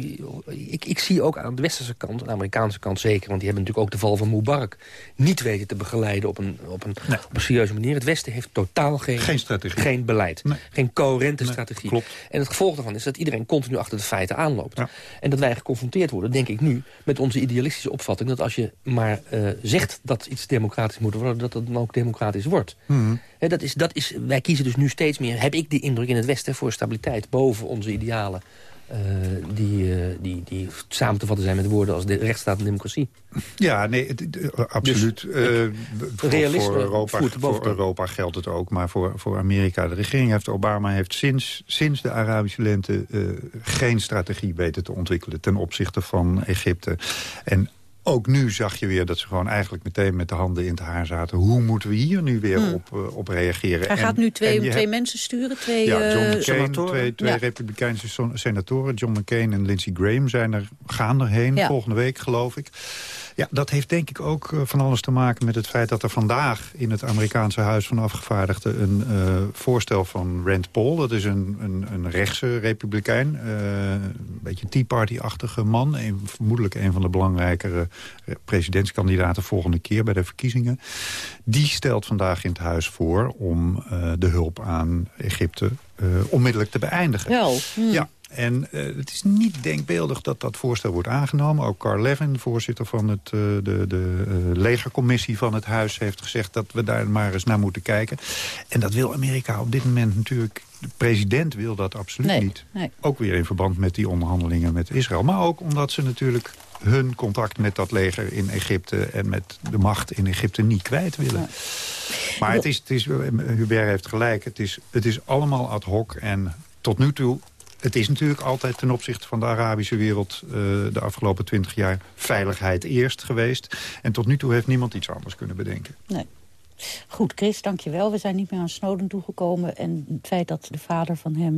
[SPEAKER 13] ik, ik zie ook aan de westerse kant, aan de Amerikaanse kant zeker... want die hebben natuurlijk ook de val van Mubarak... niet weten te begeleiden op een, op een, op een serieuze manier. Het Westen heeft totaal geen,
[SPEAKER 12] Geen strategie.
[SPEAKER 13] geen beleid.
[SPEAKER 12] Nee.
[SPEAKER 13] Geen coherente
[SPEAKER 12] Nee,
[SPEAKER 13] strategie.
[SPEAKER 12] klopt.
[SPEAKER 13] En het gevolg daarvan is dat iedereen continu achter de feiten aanloopt.
[SPEAKER 12] Ja.
[SPEAKER 13] En dat wij geconfronteerd worden, denk ik nu... met onze idealistische opvatting... dat als je maar eh, zegt dat iets democratisch moet worden... dat het dan ook democratisch wordt. Hè, dat is, dat is, wij kiezen dus nu steeds meer, heb ik de indruk in het Westen... voor stabiliteit boven onze idealen. eh, die, eh, die, die samen te vatten zijn met woorden als de rechtsstaat en democratie.
[SPEAKER 12] Ja, nee, absoluut. Eh, voor, Europa, voor. Europa geldt het ook, maar voor, voor Amerika... de regering heeft, Obama heeft sinds, sinds de Arabische lente... geen strategie weten te ontwikkelen ten opzichte van Egypte. En ook nu zag je weer dat ze gewoon eigenlijk meteen met de handen in het haar zaten. Hoe moeten we hier nu weer
[SPEAKER 2] Hmm.
[SPEAKER 12] op, eh, op reageren?
[SPEAKER 2] Hij
[SPEAKER 12] En-
[SPEAKER 2] gaat nu twee, twee
[SPEAKER 12] hebt-
[SPEAKER 2] mensen sturen, twee
[SPEAKER 12] ja, John
[SPEAKER 2] eh,
[SPEAKER 12] McCain,
[SPEAKER 3] senatoren.
[SPEAKER 12] twee, twee
[SPEAKER 2] Ja.
[SPEAKER 12] republikeinse senatoren, John McCain en Lindsey Graham, zijn er, gaan erheen
[SPEAKER 2] Ja.
[SPEAKER 12] volgende week, geloof ik. Ja, dat heeft denk ik ook eh, van alles te maken met het feit dat er vandaag in het Amerikaanse Huis van Afgevaardigden een eh, voorstel van Rand Paul, dat is een, een, een rechtse republikein, eh, een beetje Tea Party-achtige man, een, vermoedelijk een van de belangrijkere presidentskandidaten volgende keer bij de verkiezingen. Die stelt vandaag in het huis voor om de hulp aan Egypte onmiddellijk te beëindigen.
[SPEAKER 2] Wel. hm.
[SPEAKER 12] Ja, en eh, het is niet denkbeeldig dat dat voorstel wordt aangenomen. Ook Carl Levin, voorzitter van het, eh, de, de eh, legercommissie van het huis... heeft gezegd dat we daar maar eens naar moeten kijken. En dat wil Amerika op dit moment natuurlijk... De president wil dat absoluut
[SPEAKER 2] Nee,
[SPEAKER 12] niet.
[SPEAKER 2] nee.
[SPEAKER 12] Ook weer in verband met die onderhandelingen met Israël. Maar ook omdat ze natuurlijk hun contact met dat leger in Egypte... en met de macht in Egypte niet kwijt willen. Maar het is, het is, Hubert heeft gelijk, het is, het is allemaal ad hoc. En tot nu toe, het is natuurlijk altijd ten opzichte van de Arabische wereld... eh, de afgelopen twintig jaar veiligheid eerst geweest. En tot nu toe heeft niemand iets anders kunnen bedenken.
[SPEAKER 2] Nee. Goed, Chris, dankjewel. We zijn niet meer aan Snowden toegekomen. En het feit dat de vader van hem...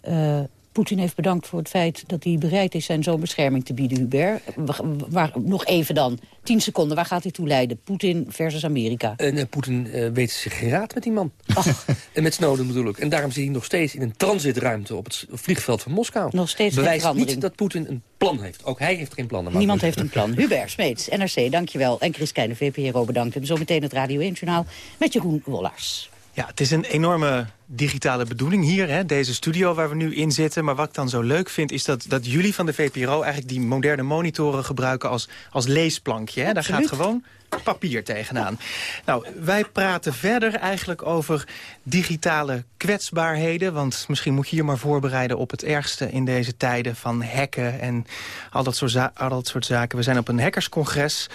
[SPEAKER 2] eh, Poetin heeft bedankt voor het feit dat hij bereid is zijn zo'n bescherming te bieden, Hubert. Wa- Waar, nog even dan, tien seconden, waar gaat dit toe leiden? Poetin versus Amerika.
[SPEAKER 13] En eh, Poetin eh, weet zich geen raad met die man. [LAUGHS] en met Snowden bedoel ik. En daarom zit hij nog steeds in een transitruimte op het vliegveld van Moskou.
[SPEAKER 2] Nog steeds
[SPEAKER 13] Bewijst niet dat Poetin een plan heeft. Ook hij heeft geen plannen. maar-
[SPEAKER 2] Niemand heeft een plan. Hubert Smeets, NRC, dankjewel. En Chris Keijne, VPRO, bedankt. En zometeen het Radio 1-journaal met Jeroen Wollars.
[SPEAKER 14] Ja, het is een enorme
[SPEAKER 15] digitale bedoeling hier, hè, deze studio waar we nu in zitten. Maar wat ik dan zo leuk vind, is dat, dat jullie van de VPRO... eigenlijk die moderne monitoren gebruiken als, als leesplankje. Hè. Daar gaat gewoon papier tegenaan. Nou, wij praten verder eigenlijk over digitale kwetsbaarheden. Want misschien moet je je maar voorbereiden op het ergste in deze tijden... van hacken en al dat soort, al dat soort zaken. We zijn op een hackerscongres...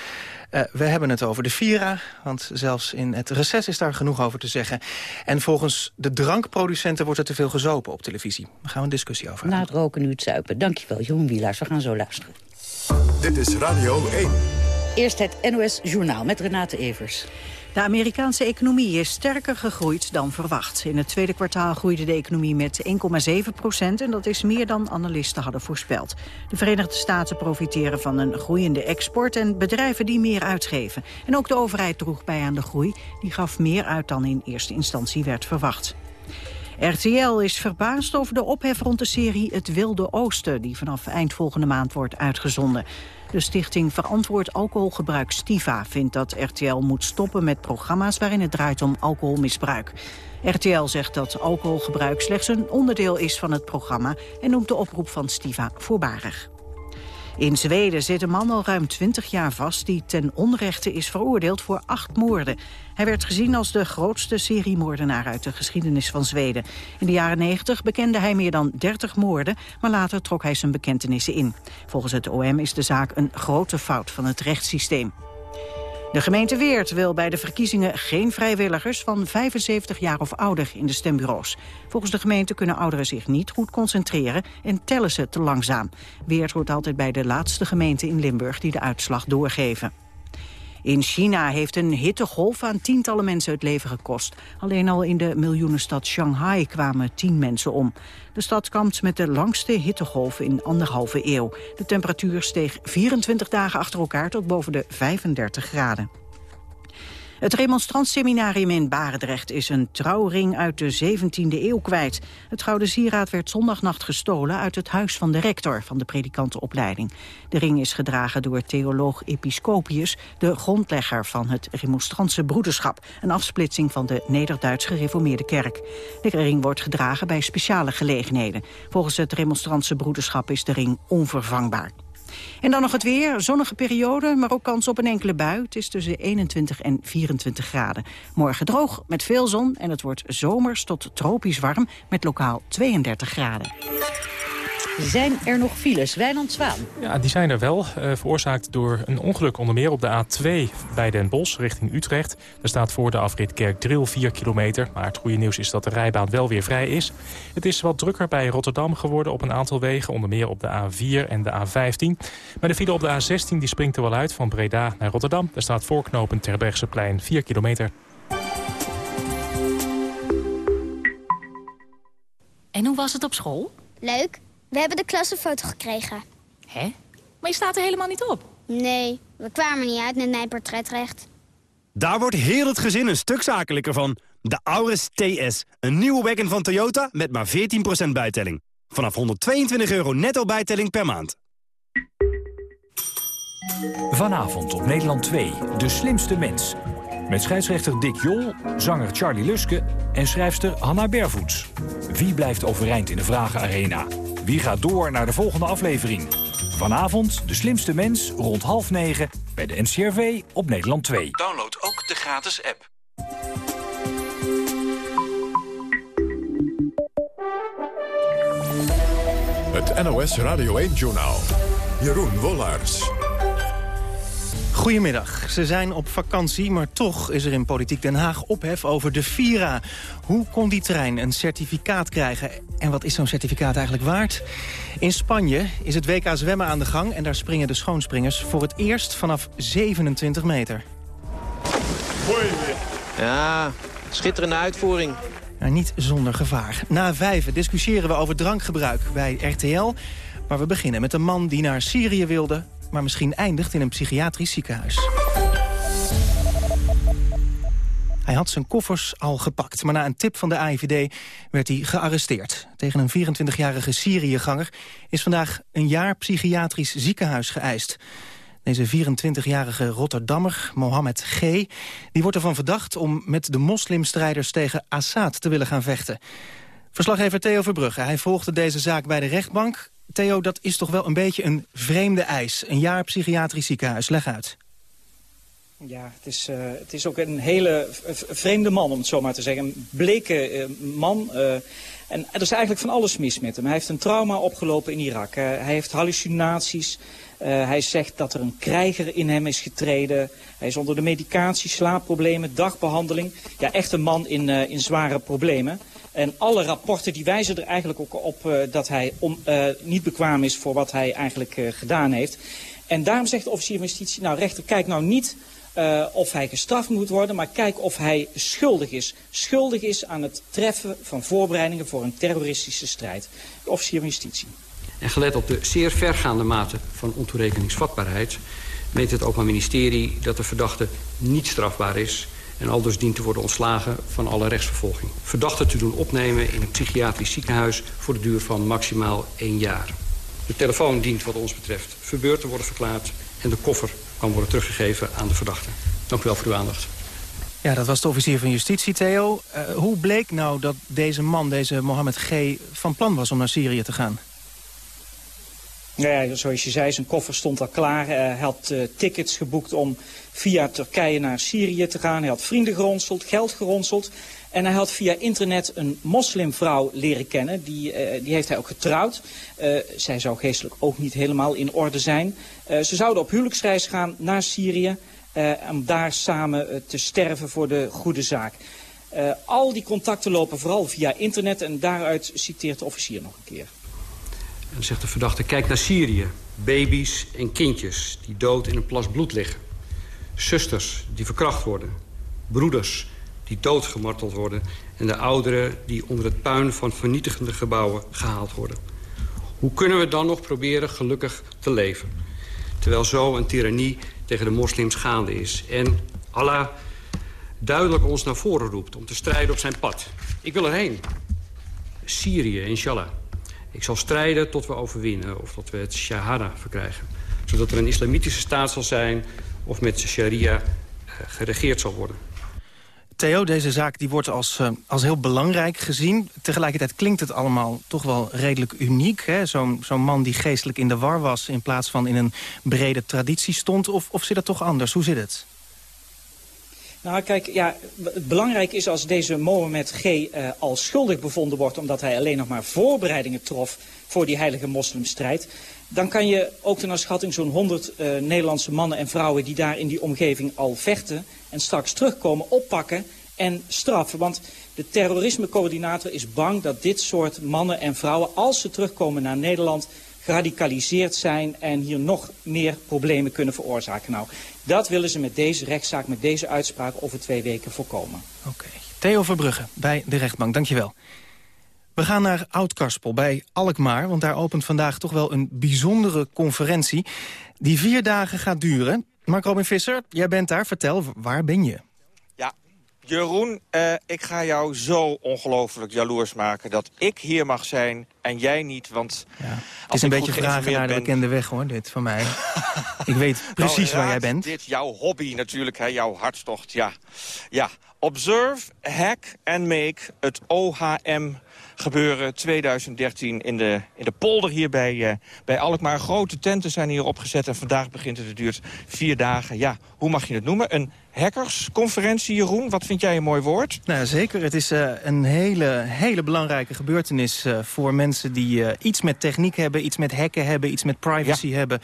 [SPEAKER 15] Uh, we hebben het over de Vira, want zelfs in het reces is daar genoeg over te zeggen. En volgens de drankproducenten wordt er te veel gezopen op televisie. Daar gaan we een discussie over
[SPEAKER 10] Na het roken nu het zuipen. Dankjewel, Jeroen Wielaars. We gaan zo luisteren.
[SPEAKER 1] Dit is Radio 1.
[SPEAKER 10] Eerst het NOS Journaal met Renate Evers.
[SPEAKER 2] De Amerikaanse economie is sterker gegroeid dan verwacht. In het tweede kwartaal groeide de economie met 1,7 procent... en dat is meer dan analisten hadden voorspeld. De Verenigde Staten profiteren van een groeiende export... en bedrijven die meer uitgeven. En ook de overheid droeg bij aan de groei. Die gaf meer uit dan in eerste instantie werd verwacht. RTL is verbaasd over de ophef rond de serie Het Wilde Oosten... die vanaf eind volgende maand wordt uitgezonden. De stichting Verantwoord Alcoholgebruik Stiva vindt dat RTL moet stoppen met programma's waarin het draait om alcoholmisbruik. RTL zegt dat alcoholgebruik slechts een onderdeel is van het programma en noemt de oproep van Stiva voorbarig. In Zweden zit een man al ruim 20 jaar vast... die ten onrechte is veroordeeld voor acht moorden. Hij werd gezien als de grootste seriemoordenaar uit de geschiedenis van Zweden. In de jaren 90 bekende hij meer dan 30 moorden... maar later trok hij zijn bekentenissen in. Volgens het OM is de zaak een grote fout van het rechtssysteem. De gemeente Weert wil bij de verkiezingen geen vrijwilligers van 75 jaar of ouder in de stembureaus. Volgens de gemeente kunnen ouderen zich niet goed concentreren en tellen ze te langzaam. Weert hoort altijd bij de laatste gemeente in Limburg die de uitslag doorgeven. In China heeft een hittegolf aan tientallen mensen het leven gekost. Alleen al in de miljoenenstad Shanghai kwamen tien mensen om. De stad kampt met de langste hittegolf in anderhalve eeuw. De temperatuur steeg 24 dagen achter elkaar tot boven de 35 graden. Het remonstrantseminarium in Barendrecht is een trouwring uit de 17e eeuw kwijt. Het gouden sieraad werd zondagnacht gestolen uit het huis van de rector van de predikantenopleiding. De ring is gedragen door theoloog Episcopius, de grondlegger van het remonstrantse broederschap, een afsplitsing van de Nederduits gereformeerde kerk. De ring wordt gedragen bij speciale gelegenheden. Volgens het remonstrantse broederschap is de ring onvervangbaar. En dan nog het weer, zonnige periode, maar ook kans op een enkele bui. Het is tussen 21 en 24 graden. Morgen droog, met veel zon en het wordt zomers tot tropisch warm... met lokaal 32 graden.
[SPEAKER 10] Zijn er nog files? Wijnand Zwaan.
[SPEAKER 5] Ja, die zijn er wel. Uh, veroorzaakt door een ongeluk onder meer op de A2 bij Den Bosch richting Utrecht. Er staat voor de afrit Kerkdriel 4 kilometer. Maar het goede nieuws is dat de rijbaan wel weer vrij is. Het is wat drukker bij Rotterdam geworden op een aantal wegen. Onder meer op de A4 en de A15. Maar de file op de A16 die springt er wel uit van Breda naar Rotterdam. Daar staat voorknopend Terbergseplein 4 kilometer.
[SPEAKER 16] En hoe was het op school?
[SPEAKER 17] Leuk. We hebben de klassenfoto gekregen.
[SPEAKER 16] Hè? Maar je staat er helemaal niet op.
[SPEAKER 17] Nee, we kwamen niet uit met mijn portretrecht.
[SPEAKER 18] Daar wordt heel het gezin een stuk zakelijker van. De Auris TS, een nieuwe wagon van Toyota met maar 14% bijtelling. Vanaf 122 euro netto bijtelling per maand.
[SPEAKER 9] Vanavond op Nederland 2, De Slimste Mens. Met scheidsrechter Dick Jol, zanger Charlie Luske en schrijfster Hanna Bervoets. Wie blijft overeind in de Vragenarena? Wie gaat door naar de volgende aflevering? Vanavond De Slimste Mens rond half negen bij de NCRV op Nederland 2.
[SPEAKER 19] Download ook de gratis app.
[SPEAKER 1] Het NOS Radio 1-journaal. Jeroen Wollaars.
[SPEAKER 15] Goedemiddag. Ze zijn op vakantie, maar toch is er in Politiek Den Haag ophef over de Vira. Hoe kon die trein een certificaat krijgen? En wat is zo'n certificaat eigenlijk waard? In Spanje is het WK zwemmen aan de gang... en daar springen de schoonspringers voor het eerst vanaf 27 meter.
[SPEAKER 20] Ja, schitterende uitvoering.
[SPEAKER 15] Nou, niet zonder gevaar. Na vijven discussiëren we over drankgebruik bij RTL... maar we beginnen met een man die naar Syrië wilde maar misschien eindigt in een psychiatrisch ziekenhuis. Hij had zijn koffers al gepakt, maar na een tip van de AIVD werd hij gearresteerd. Tegen een 24-jarige Syriëganger is vandaag een jaar psychiatrisch ziekenhuis geëist. Deze 24-jarige Rotterdammer, Mohammed G., die wordt ervan verdacht... om met de moslimstrijders tegen Assad te willen gaan vechten. Verslaggever Theo Verbrugge, hij volgde deze zaak bij de rechtbank. Theo, dat is toch wel een beetje een vreemde eis. Een jaar psychiatrisch ziekenhuis, leg uit.
[SPEAKER 21] Ja, het is, uh, het is ook een hele vreemde man, om het zo maar te zeggen. Een bleke uh, man. Uh, en er is eigenlijk van alles mis met hem. Hij heeft een trauma opgelopen in Irak. hij heeft hallucinaties. hij zegt dat er een krijger in hem is getreden. Hij is onder de medicatie, slaapproblemen, dagbehandeling. Ja, echt een man in, in zware problemen. En alle rapporten die wijzen er eigenlijk ook op dat hij om, niet bekwaam is voor wat hij eigenlijk gedaan heeft. En daarom zegt de officier van justitie, nou rechter, kijk nou niet of hij gestraft moet worden, maar kijk of hij schuldig is. Schuldig is aan het treffen van voorbereidingen voor een terroristische strijd. De officier van justitie.
[SPEAKER 22] En gelet op de zeer vergaande mate van ontoerekeningsvatbaarheid... meent het Openbaar Ministerie dat de verdachte niet strafbaar is... en al dus dient te worden ontslagen van alle rechtsvervolging. Verdachte te doen opnemen in een psychiatrisch ziekenhuis... voor de duur van maximaal één jaar. De telefoon dient wat ons betreft verbeurd te worden verklaard... en de koffer kan worden teruggegeven aan de verdachte. Dank u wel voor uw aandacht.
[SPEAKER 15] Ja, dat was de officier van justitie, Theo. Uh, hoe bleek nou dat deze man, deze Mohammed G., van plan was om naar Syrië te gaan?
[SPEAKER 21] Ja, zoals je zei, zijn koffer stond al klaar. Hij had uh, tickets geboekt om via Turkije naar Syrië te gaan. Hij had vrienden geronseld, geld geronseld. En hij had via internet een moslimvrouw leren kennen. Die, uh, die heeft hij ook getrouwd. Uh, zij zou geestelijk ook niet helemaal in orde zijn. Ze zouden op huwelijksreis gaan naar Syrië. om daar samen te sterven voor de goede zaak. al die contacten lopen vooral via internet. En daaruit citeert de officier nog een keer.
[SPEAKER 22] En zegt de verdachte, kijk naar Syrië. Baby's en kindjes die dood in een plas bloed liggen. Zusters die verkracht worden. Broeders die doodgemarteld worden... en de ouderen die onder het puin van vernietigende gebouwen gehaald worden. Hoe kunnen we dan nog proberen gelukkig te leven? Terwijl zo een tirannie tegen de moslims gaande is. En Allah duidelijk ons naar voren roept om te strijden op zijn pad. Ik wil erheen. Syrië, inshallah. Ik zal strijden tot we overwinnen of tot we het shahada verkrijgen. Zodat er een islamitische staat zal zijn of met sharia geregeerd zal worden.
[SPEAKER 15] Theo, deze zaak die wordt als, uh, als heel belangrijk gezien. Tegelijkertijd klinkt het allemaal toch wel redelijk uniek. Zo'n zo'n man die geestelijk in de war was... in plaats van in een brede traditie stond. Of, of zit het toch anders? Hoe zit het?
[SPEAKER 21] Nou, kijk, ja, het belangrijk is als deze Mohammed G. Uh, al schuldig bevonden wordt... omdat hij alleen nog maar voorbereidingen trof voor die heilige moslimstrijd... dan kan je ook naar schatting zo'n 100 uh, Nederlandse mannen en vrouwen... die daar in die omgeving al vechten en straks terugkomen, oppakken en straffen. Want de terrorismecoördinator is bang dat dit soort mannen en vrouwen... als ze terugkomen naar Nederland geradicaliseerd zijn en hier nog meer problemen kunnen veroorzaken. Nou, dat willen ze met deze rechtszaak, met deze uitspraak over twee weken voorkomen.
[SPEAKER 15] Oké. Theo Verbrugge bij de rechtbank, dankjewel. We gaan naar Oud-Karspel bij Alkmaar, want daar opent vandaag toch wel een bijzondere conferentie... die vier dagen gaat duren. Mark Robin Visser, jij bent daar. Vertel, waar ben je?
[SPEAKER 23] Jeroen, uh, ik ga jou zo ongelooflijk jaloers maken dat ik hier mag zijn en jij niet, want... Ja.
[SPEAKER 15] Het is een beetje vragen naar de bekende weg, hoor, dit van mij. [LAUGHS] ik weet precies nou, waar jij bent.
[SPEAKER 23] dit jouw hobby natuurlijk, hè, jouw hartstocht, ja. Ja, observe, hack and make het OHM gebeuren 2013 in de, in de polder hier bij, uh, bij Alkmaar. Grote tenten zijn hier opgezet en vandaag begint het. Het duurt vier dagen. Ja, hoe mag je het noemen? Een hackersconferentie, Jeroen. Wat vind jij een mooi woord?
[SPEAKER 15] Nou, zeker. Het is uh, een hele, hele belangrijke gebeurtenis uh, voor mensen die uh, iets met techniek hebben, iets met hacken hebben, iets met privacy ja. hebben.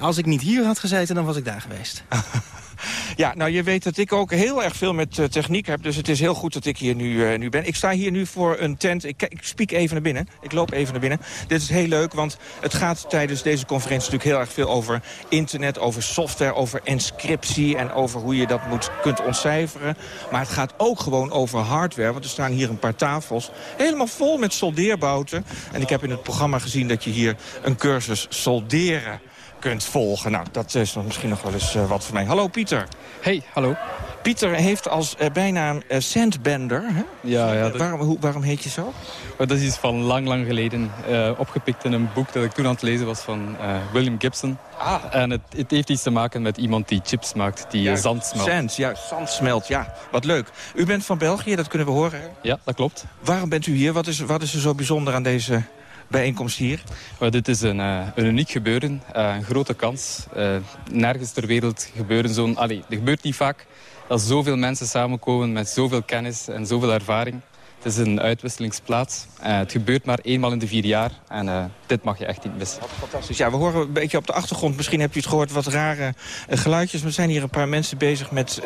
[SPEAKER 15] als ik niet hier had gezeten, dan was ik daar geweest. [LAUGHS] [LAUGHS]
[SPEAKER 23] Ja, nou je weet dat ik ook heel erg veel met uh, techniek heb. Dus het is heel goed dat ik hier nu, uh, nu ben. Ik sta hier nu voor een tent. Ik, ik spiek even naar binnen. Ik loop even naar binnen. Dit is heel leuk, want het gaat tijdens deze conferentie natuurlijk heel erg veel over internet, over software, over encryptie en over hoe je dat moet, kunt ontcijferen. Maar het gaat ook gewoon over hardware, want er staan hier een paar tafels helemaal vol met soldeerbouten. En ik heb in het programma gezien dat je hier een cursus solderen kunt volgen. Nou, dat is misschien nog wel eens uh, wat voor mij. Hallo Pieter.
[SPEAKER 24] Hey, hallo.
[SPEAKER 23] Pieter heeft als eh, bijnaam eh, Sandbender. Hè?
[SPEAKER 24] Ja, ja. Dat...
[SPEAKER 23] Waarom, hoe, waarom heet je zo?
[SPEAKER 24] dat is iets van lang, lang geleden. eh, opgepikt in een boek dat ik toen aan het lezen was van eh, William Gibson.
[SPEAKER 23] Ah.
[SPEAKER 24] En het, het heeft iets te maken met iemand die chips maakt, die eh, zand smelt.
[SPEAKER 23] Sand, ja, zand smelt, ja. Wat leuk. U bent van België, dat kunnen we horen. hè?
[SPEAKER 24] Ja, dat klopt.
[SPEAKER 23] Waarom bent u hier? Wat is, wat is er zo bijzonder aan deze bijeenkomst hier?
[SPEAKER 24] Dit is een, eh, een uniek gebeuren, eh, een grote kans. Eh, nergens ter wereld gebeuren zo'n... Allee, het gebeurt niet vaak dat zoveel mensen samenkomen met zoveel kennis en zoveel ervaring. Het is een uitwisselingsplaats. Eh, het gebeurt maar eenmaal in de vier jaar en eh, dit mag je echt niet missen.
[SPEAKER 23] Fantastisch. Ja, we horen een beetje op de achtergrond, misschien hebt u het gehoord, wat rare eh, geluidjes. Maar er zijn hier een paar mensen bezig met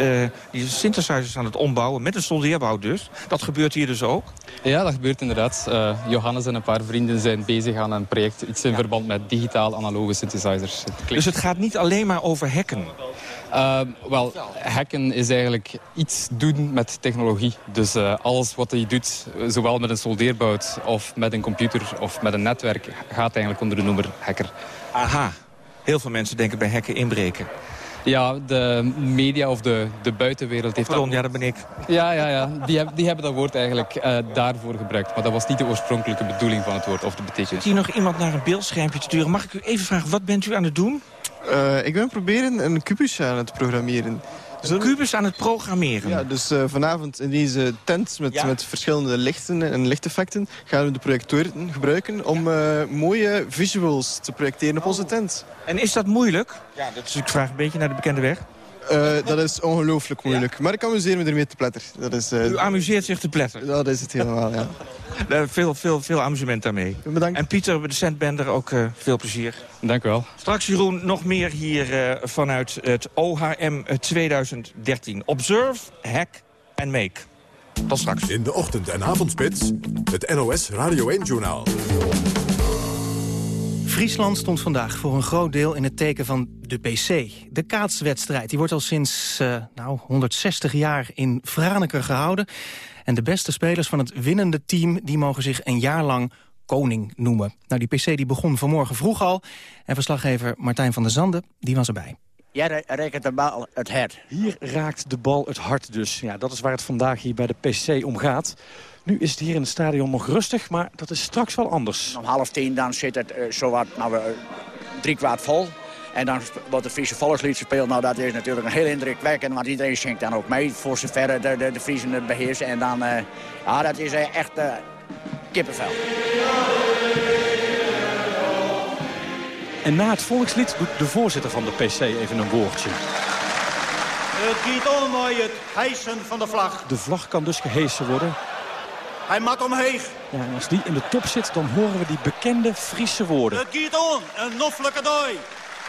[SPEAKER 23] die synthesizers aan het ombouwen. Met een soldeerbouw dus. Dat gebeurt hier dus ook.
[SPEAKER 24] Ja, dat gebeurt inderdaad. Johannes en een paar vrienden zijn bezig aan een project. Iets in verband met digitaal-analoge synthesizers. Het klinkt-
[SPEAKER 23] Dus het gaat niet alleen maar over hacken.
[SPEAKER 24] Uh, wel, hacken is eigenlijk iets doen met technologie. Dus eh, alles wat je doet, zowel met een soldeerbout of met een computer of met een netwerk, gaat eigenlijk onder de noemer hacker.
[SPEAKER 23] Aha. Heel veel mensen denken bij hacken inbreken.
[SPEAKER 24] Ja, de media of de, de buitenwereld heeft
[SPEAKER 23] Pardon, ja, dat ben ik.
[SPEAKER 24] Ja, ja, ja. Die, heb- die hebben dat woord eigenlijk eh, daarvoor gebruikt. Maar dat was niet de oorspronkelijke bedoeling van het woord of de betekenis.
[SPEAKER 23] Zit hier nog iemand naar een beeldschermpje te sturen? Mag ik u even vragen, wat bent u aan het doen?
[SPEAKER 25] Eh, ik ben proberen een kubus aan het programmeren. Dus
[SPEAKER 23] Een kubus aan het programmeren?
[SPEAKER 25] Ja, dus eh, vanavond in deze tent met,
[SPEAKER 23] Ja?
[SPEAKER 25] met verschillende lichten en lichteffecten... gaan we de projectoren gebruiken om eh, mooie visuals te projecteren op onze tent.
[SPEAKER 23] En is dat moeilijk? Ja, dat is, ik vraag een beetje naar de bekende weg.
[SPEAKER 25] Eh, dat is ongelooflijk moeilijk. Maar ik amuseer me ermee te pletter. Dat is, eh,
[SPEAKER 23] U amuseert zich te pletten?
[SPEAKER 25] Dat is het helemaal, ja. [LAUGHS]
[SPEAKER 23] Eh, veel, veel, veel amusement daarmee.
[SPEAKER 25] Bedankt.
[SPEAKER 23] En Pieter, de Sandbender, ook eh, veel plezier.
[SPEAKER 24] Dank u wel.
[SPEAKER 23] Straks, Jeroen, nog meer hier eh, vanuit het OHM 2013. Observe, hack en make. Tot straks.
[SPEAKER 1] In de ochtend- en avondspits, het NOS Radio 1-journaal.
[SPEAKER 15] Friesland stond vandaag voor een groot deel in het teken van de PC. De kaatswedstrijd die wordt al sinds eh, nou, 160 jaar in Franeker gehouden. En de beste spelers van het winnende team die mogen zich een jaar lang koning noemen. Nou, die PC die begon vanmorgen vroeg al. En verslaggever Martijn van der Zanden die was erbij.
[SPEAKER 26] Jij re- rekent de bal het hert.
[SPEAKER 27] Hier raakt de bal het hart dus. Ja, dat is waar het vandaag hier bij de PC om gaat. Nu is het hier in het stadion nog rustig, maar dat is straks wel anders.
[SPEAKER 26] Om half tien dan zit het eh, zowat nou, eh, drie kwart vol. En dan wordt de Friese volkslied gespeeld. Nou, dat is natuurlijk een heel indrukwekkend, want iedereen zingt dan ook mee. Voor zover de, de, de Friesen het beheersen. En dan, eh, ja, dat is echt kippenvel.
[SPEAKER 27] En na het volkslied doet de voorzitter van de PC even een woordje.
[SPEAKER 28] Het gaat om het hijsen van de vlag.
[SPEAKER 27] De vlag kan dus gehesen worden.
[SPEAKER 28] Hij mat omheeg.
[SPEAKER 27] Ja, en als die in de top zit, dan horen we die bekende Friese woorden.
[SPEAKER 28] Het gaat om. Een noffelijke dooi.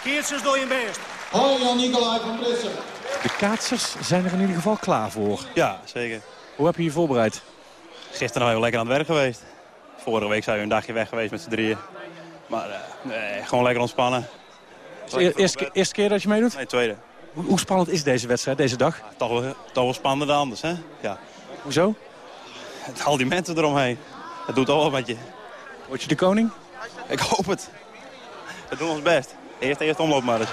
[SPEAKER 28] Keertjes door je best.
[SPEAKER 27] Hoi Jan Nicolai van Prissen. De kaatsers zijn er in ieder geval klaar voor.
[SPEAKER 29] Ja, zeker.
[SPEAKER 27] Hoe heb je je voorbereid?
[SPEAKER 29] Gisteren nog heel lekker aan het werk geweest. Vorige week zijn we een dagje weg geweest met z'n drieën. Maar eh, nee, gewoon lekker ontspannen.
[SPEAKER 27] Eerste, keer- eerste keer dat je meedoet?
[SPEAKER 29] Nee, tweede.
[SPEAKER 27] Hoe, hoe spannend is deze wedstrijd, deze dag?
[SPEAKER 29] Toch wel, toch wel spannender dan anders, hè? Ja.
[SPEAKER 27] Hoezo?
[SPEAKER 29] Al die mensen eromheen. Dat doet al wat met je.
[SPEAKER 27] Word je de koning?
[SPEAKER 29] Ik hoop het. We doen ons best. Eerst, eerst omloop maar eens.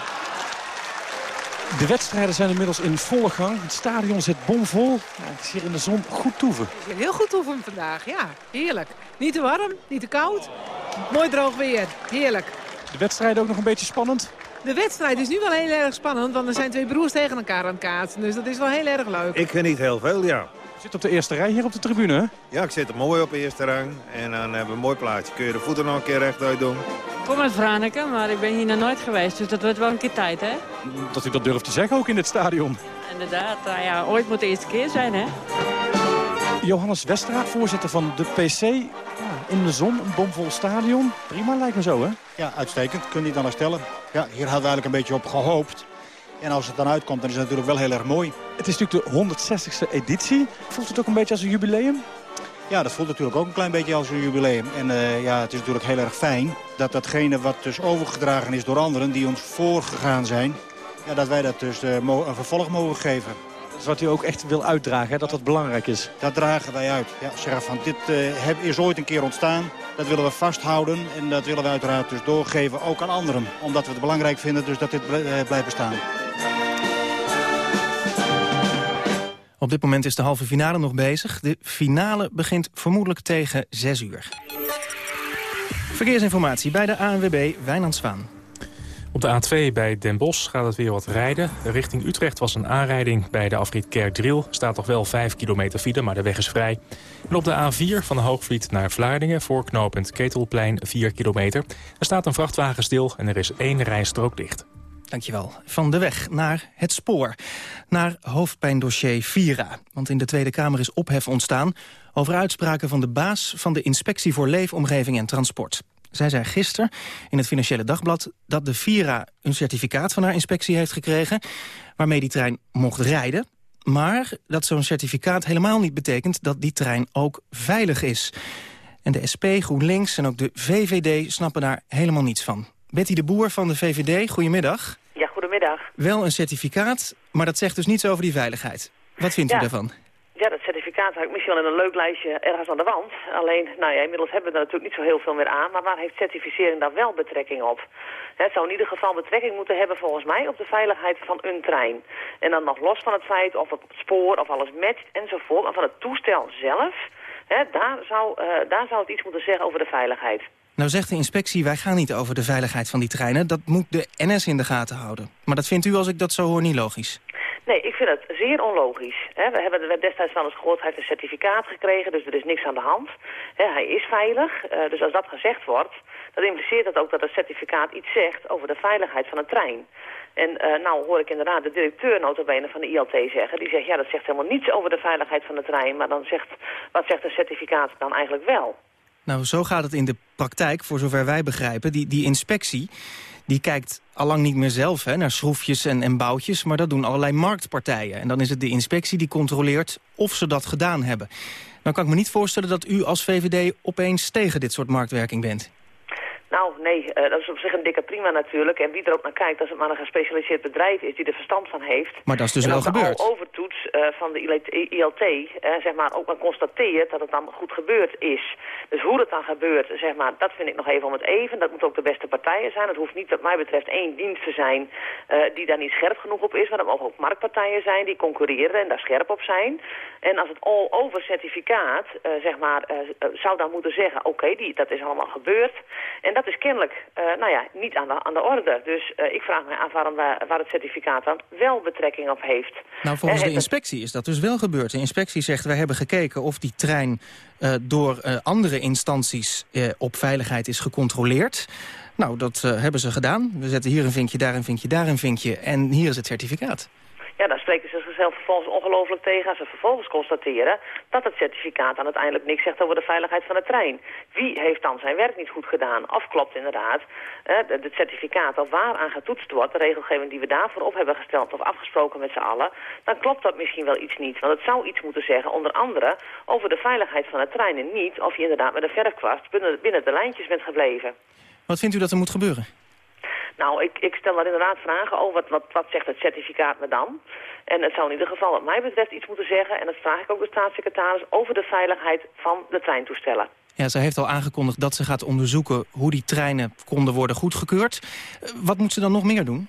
[SPEAKER 27] De wedstrijden zijn inmiddels in volle gang. Het stadion zit bomvol. Ja, het is hier in de zon goed toeven.
[SPEAKER 30] Heel goed oefenen vandaag, ja. Heerlijk. Niet te warm, niet te koud. Mooi droog weer. Heerlijk.
[SPEAKER 27] De wedstrijden ook nog een beetje spannend.
[SPEAKER 30] De wedstrijd is nu wel heel erg spannend, want er zijn twee broers tegen elkaar aan het kaatsen. Dus dat is wel heel erg leuk.
[SPEAKER 31] Ik geniet heel veel, ja.
[SPEAKER 27] Je zit op de eerste rij hier op de tribune, hè?
[SPEAKER 31] Ja, ik zit er mooi op de eerste rang. En dan hebben we een mooi plaatje. Kun je de voeten nog een keer rechtuit doen.
[SPEAKER 32] Ik kom uit Franeker, maar ik ben hier nog nooit geweest. Dus dat wordt wel een keer tijd, hè?
[SPEAKER 27] Dat u dat durft te zeggen ook in dit stadion.
[SPEAKER 32] Inderdaad, nou ja, ooit moet de eerste keer zijn, hè?
[SPEAKER 27] Johannes Westraat, voorzitter van de PC. Ja, in de zon, een bomvol stadion. Prima, lijkt me zo, hè?
[SPEAKER 33] Ja, uitstekend. Kun je niet anders stellen. Ja, hier hadden we eigenlijk een beetje op gehoopt. En als het dan uitkomt, dan is het natuurlijk wel heel erg mooi.
[SPEAKER 27] Het is natuurlijk de 160ste editie. Voelt het ook een beetje als een jubileum?
[SPEAKER 33] Ja, dat voelt natuurlijk ook een klein beetje als een jubileum. En eh, ja, het is natuurlijk heel erg fijn dat datgene wat dus overgedragen is door anderen... die ons voorgegaan zijn, ja, dat wij dat dus mo- een vervolg mogen geven.
[SPEAKER 27] Dat is wat u ook echt wil uitdragen, hè? dat dat belangrijk is.
[SPEAKER 33] Dat dragen wij uit. Ja, dit eh, heb- is ooit een keer ontstaan. Dat willen we vasthouden en dat willen we uiteraard dus doorgeven ook aan anderen. Omdat we het belangrijk vinden dus dat dit eh, blijft bestaan.
[SPEAKER 15] Op dit moment is de halve finale nog bezig. De finale begint vermoedelijk tegen 6 uur. Verkeersinformatie bij de ANWB Wijnand Zwaan.
[SPEAKER 34] Op de A2 bij Den Bosch gaat het weer wat rijden. Richting Utrecht was een aanrijding bij de afrit Kerkdriel. Staat nog wel 5 kilometer file, maar de weg is vrij. En op de A4 van de Hoogvliet naar Vlaardingen... voor knooppunt Ketelplein 4 kilometer. Er staat een vrachtwagen stil en er is één rijstrook dicht.
[SPEAKER 15] Dankjewel. Van de weg naar het spoor. Naar hoofdpijndossier Vira. Want in de Tweede Kamer is ophef ontstaan... over uitspraken van de baas van de Inspectie voor Leefomgeving en Transport. Zij zei gisteren in het Financiële Dagblad dat de Vira een certificaat van haar inspectie heeft gekregen... waarmee die trein mocht rijden. Maar dat zo'n certificaat helemaal niet betekent dat die trein ook veilig is. En de SP, GroenLinks en ook de VVD snappen daar helemaal niets van. Betty de Boer van de VVD, goedemiddag.
[SPEAKER 35] Ja, goedemiddag.
[SPEAKER 15] Wel een certificaat, maar dat zegt dus niets over die veiligheid. Wat vindt u daarvan?
[SPEAKER 35] Ja, dat certificaat had ik misschien wel in een leuk lijstje ergens aan de wand. Alleen, nou ja, inmiddels hebben we er natuurlijk niet zo heel veel meer aan. Maar waar heeft certificering daar wel betrekking op? Het zou in ieder geval betrekking moeten hebben volgens mij op de veiligheid van een trein. En dan nog los van het feit of het spoor of alles matcht enzovoort. Maar van het toestel zelf, hè, daar, zou, uh, daar zou het iets moeten zeggen over de veiligheid.
[SPEAKER 15] Nou zegt de inspectie, wij gaan niet over de veiligheid van die treinen. Dat moet de NS in de gaten houden. Maar dat vindt u, als ik dat zo hoor, niet logisch?
[SPEAKER 35] Nee, ik vind het zeer onlogisch. We hebben destijds wel eens gehoord, hij heeft een certificaat gekregen, dus er is niks aan de hand. Hij is veilig, eh, dus als dat gezegd wordt, dan impliceert dat ook dat het certificaat iets zegt over de veiligheid van een trein. En uh, nou hoor ik inderdaad de directeur notabene van de ILT zeggen. Die zegt, ja, dat zegt helemaal niets over de veiligheid van de trein. Maar dan zegt, wat zegt een certificaat dan eigenlijk wel?
[SPEAKER 15] Nou, zo gaat het in de praktijk, voor zover wij begrijpen. Die, die inspectie die kijkt allang niet meer zelf hè, naar schroefjes en, en boutjes... maar dat doen allerlei marktpartijen. En dan is het de inspectie die controleert of ze dat gedaan hebben. Nou kan ik me niet voorstellen dat u als VVD opeens tegen dit soort marktwerking bent.
[SPEAKER 35] Nou, nee, uh, dat is op zich een dikke prima natuurlijk. En wie er ook naar kijkt, als het maar een gespecialiseerd bedrijf is die er verstand van heeft.
[SPEAKER 15] Maar dat is dus wel gebeurd.
[SPEAKER 35] Al overtoets uh, van de ILT, uh, zeg maar, ook maar constateert dat het dan goed gebeurd is. Dus hoe het dan gebeurt, zeg maar, dat vind ik nog even om het even. Dat moet ook de beste partijen zijn. Het hoeft niet, wat mij betreft, één dienst te zijn die daar niet scherp genoeg op is. Maar dat mogen ook marktpartijen zijn die concurreren en daar scherp op zijn. En als het all-over certificaat, zeg maar, zou dan moeten zeggen, oké, okay, dat is allemaal gebeurd. En dat is kennelijk uh, nou ja, niet aan de, aan de orde. Dus uh, ik vraag me af waarom waar, waar het certificaat dan wel betrekking op heeft.
[SPEAKER 15] Nou, volgens de inspectie is dat dus wel gebeurd. De inspectie zegt, wij hebben gekeken of die trein uh, door andere instanties op veiligheid is gecontroleerd. Nou, dat hebben ze gedaan. We zetten hier een vinkje, daar een vinkje, daar een vinkje. En hier is het certificaat.
[SPEAKER 35] Ja, daar spreken ze zichzelf vervolgens ongelooflijk tegen als ze vervolgens constateren dat het certificaat dan uiteindelijk niks zegt over de veiligheid van de trein. Wie heeft dan zijn werk niet goed gedaan? Of klopt inderdaad eh, het certificaat of waaraan getoetst wordt, de regelgeving die we daarvoor op hebben gesteld of afgesproken met z'n allen, dan klopt dat misschien wel iets niet. Want het zou iets moeten zeggen, onder andere, over de veiligheid van de trein en niet of je inderdaad met een verfkwast binnen, binnen de lijntjes bent gebleven.
[SPEAKER 15] Wat vindt u dat er moet gebeuren?
[SPEAKER 35] Nou, ik, ik stel daar inderdaad vragen over. Wat, wat, wat zegt het certificaat me dan? En het zou in ieder geval wat mij betreft iets moeten zeggen... en dat vraag ik ook de staatssecretaris... over de veiligheid van de treintoestellen.
[SPEAKER 15] Ja, ze heeft al aangekondigd dat ze gaat onderzoeken... hoe die treinen konden worden goedgekeurd. Eh, wat moet ze dan nog meer doen?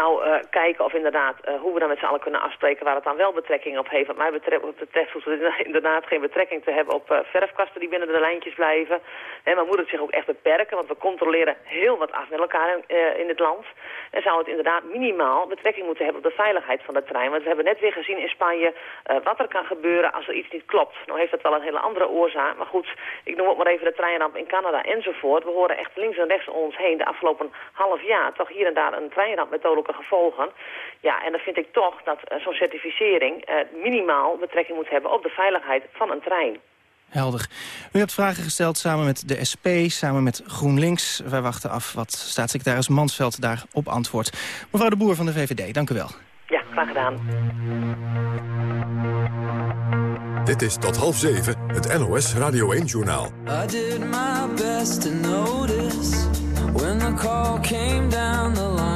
[SPEAKER 35] Nou, uh, kijken of inderdaad, uh, hoe we dan met z'n allen kunnen afspreken waar het dan wel betrekking op heeft. Wat mij betreft, wat hoeft het [LAUGHS] inderdaad geen betrekking te hebben op uh, verfkasten die binnen de lijntjes blijven. He, maar moet het zich ook echt beperken, want we controleren heel wat af met elkaar in, in het land. En zou het inderdaad minimaal betrekking moeten hebben op de veiligheid van de trein. Want we hebben net weer gezien in Spanje wat er kan gebeuren als er iets niet klopt. Nou heeft dat wel een hele andere oorzaak. Maar goed, ik noem ook maar even de treinramp in Canada enzovoort. We horen echt links en rechts om ons heen de afgelopen half jaar toch hier en daar een treinramp met gevolgen. Ja, en dan vind ik toch dat uh, zo'n certificering uh, minimaal betrekking moet hebben op de veiligheid van een trein.
[SPEAKER 15] Helder. U hebt vragen gesteld samen met de SP, samen met GroenLinks. Wij wachten af wat staatssecretaris Mansveld daarop antwoordt. Mevrouw de Boer van de VVD, dank u wel.
[SPEAKER 35] Ja, graag gedaan.
[SPEAKER 1] Dit is tot half zeven, het NOS Radio 1-journaal.
[SPEAKER 36] I did my best to notice when the call came down the line.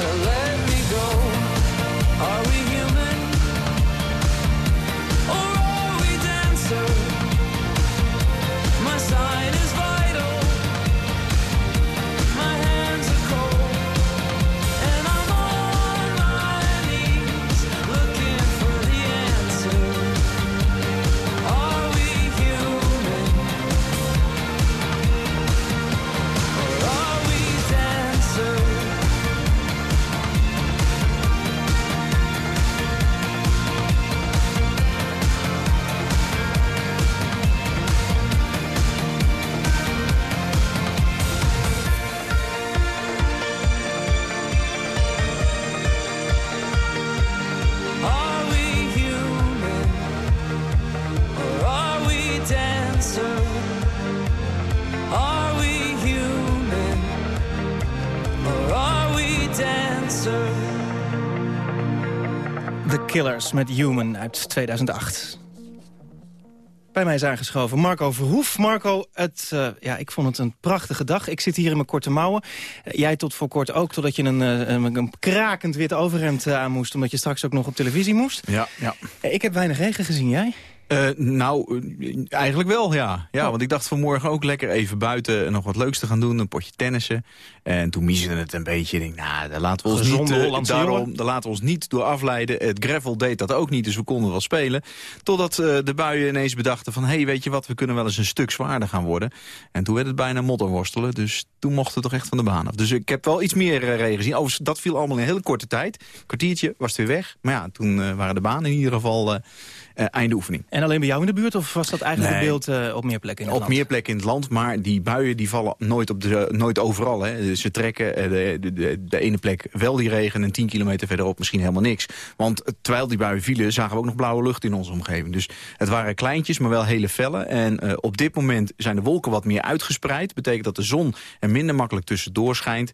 [SPEAKER 15] Gotta let Met Human uit 2008. Bij mij is aangeschoven Marco Verhoef. Marco, het, eh, ja, ik vond het een prachtige dag. Ik zit hier in mijn korte mouwen. Eh, jij tot voor kort ook, totdat je een, eh, een, een krakend wit overhemd aan moest... omdat je straks ook nog op televisie moest.
[SPEAKER 37] Ja, ja.
[SPEAKER 15] Ik heb weinig regen gezien, jij?
[SPEAKER 37] Eh, nou, eh, eigenlijk wel, ja. ja
[SPEAKER 15] Oh.
[SPEAKER 37] Want ik dacht vanmorgen ook lekker even buiten nog wat leuks te gaan doen. Een potje tennissen. En toen miezerde het een beetje. Ik denk, nou, daar laten we ons
[SPEAKER 15] Gezonde
[SPEAKER 37] niet, eh, daarom, daar laten we ons niet door afleiden. Het gravel deed dat ook niet, dus we konden wel spelen. Totdat de buien ineens bedachten van... hé, hey, weet je wat, we kunnen wel eens een stuk zwaarder gaan worden. En toen werd het bijna modderworstelen. Dus toen mochten we toch echt van de baan af. Dus ik heb wel iets meer regen gezien. Overigens, dat viel allemaal in een hele korte tijd. kwartiertje was het weer weg. Maar ja, toen waren de banen in ieder geval eh einde oefening.
[SPEAKER 15] En alleen bij jou in de buurt? Of was dat eigenlijk
[SPEAKER 37] Nee.
[SPEAKER 15] het beeld eh, op meer plekken in het
[SPEAKER 37] Op
[SPEAKER 15] land?
[SPEAKER 37] meer plekken in het land, maar die buien die vallen nooit, op de, nooit overal. Hè. Ze trekken eh, de, de, de, ene plek wel die regen en 10 kilometer verderop misschien helemaal niks. Want terwijl die buien vielen, zagen we ook nog blauwe lucht in onze omgeving. Dus het waren kleintjes, maar wel hele felle. En op dit moment zijn de wolken wat meer uitgespreid. Betekent dat de zon er minder makkelijk tussendoor schijnt.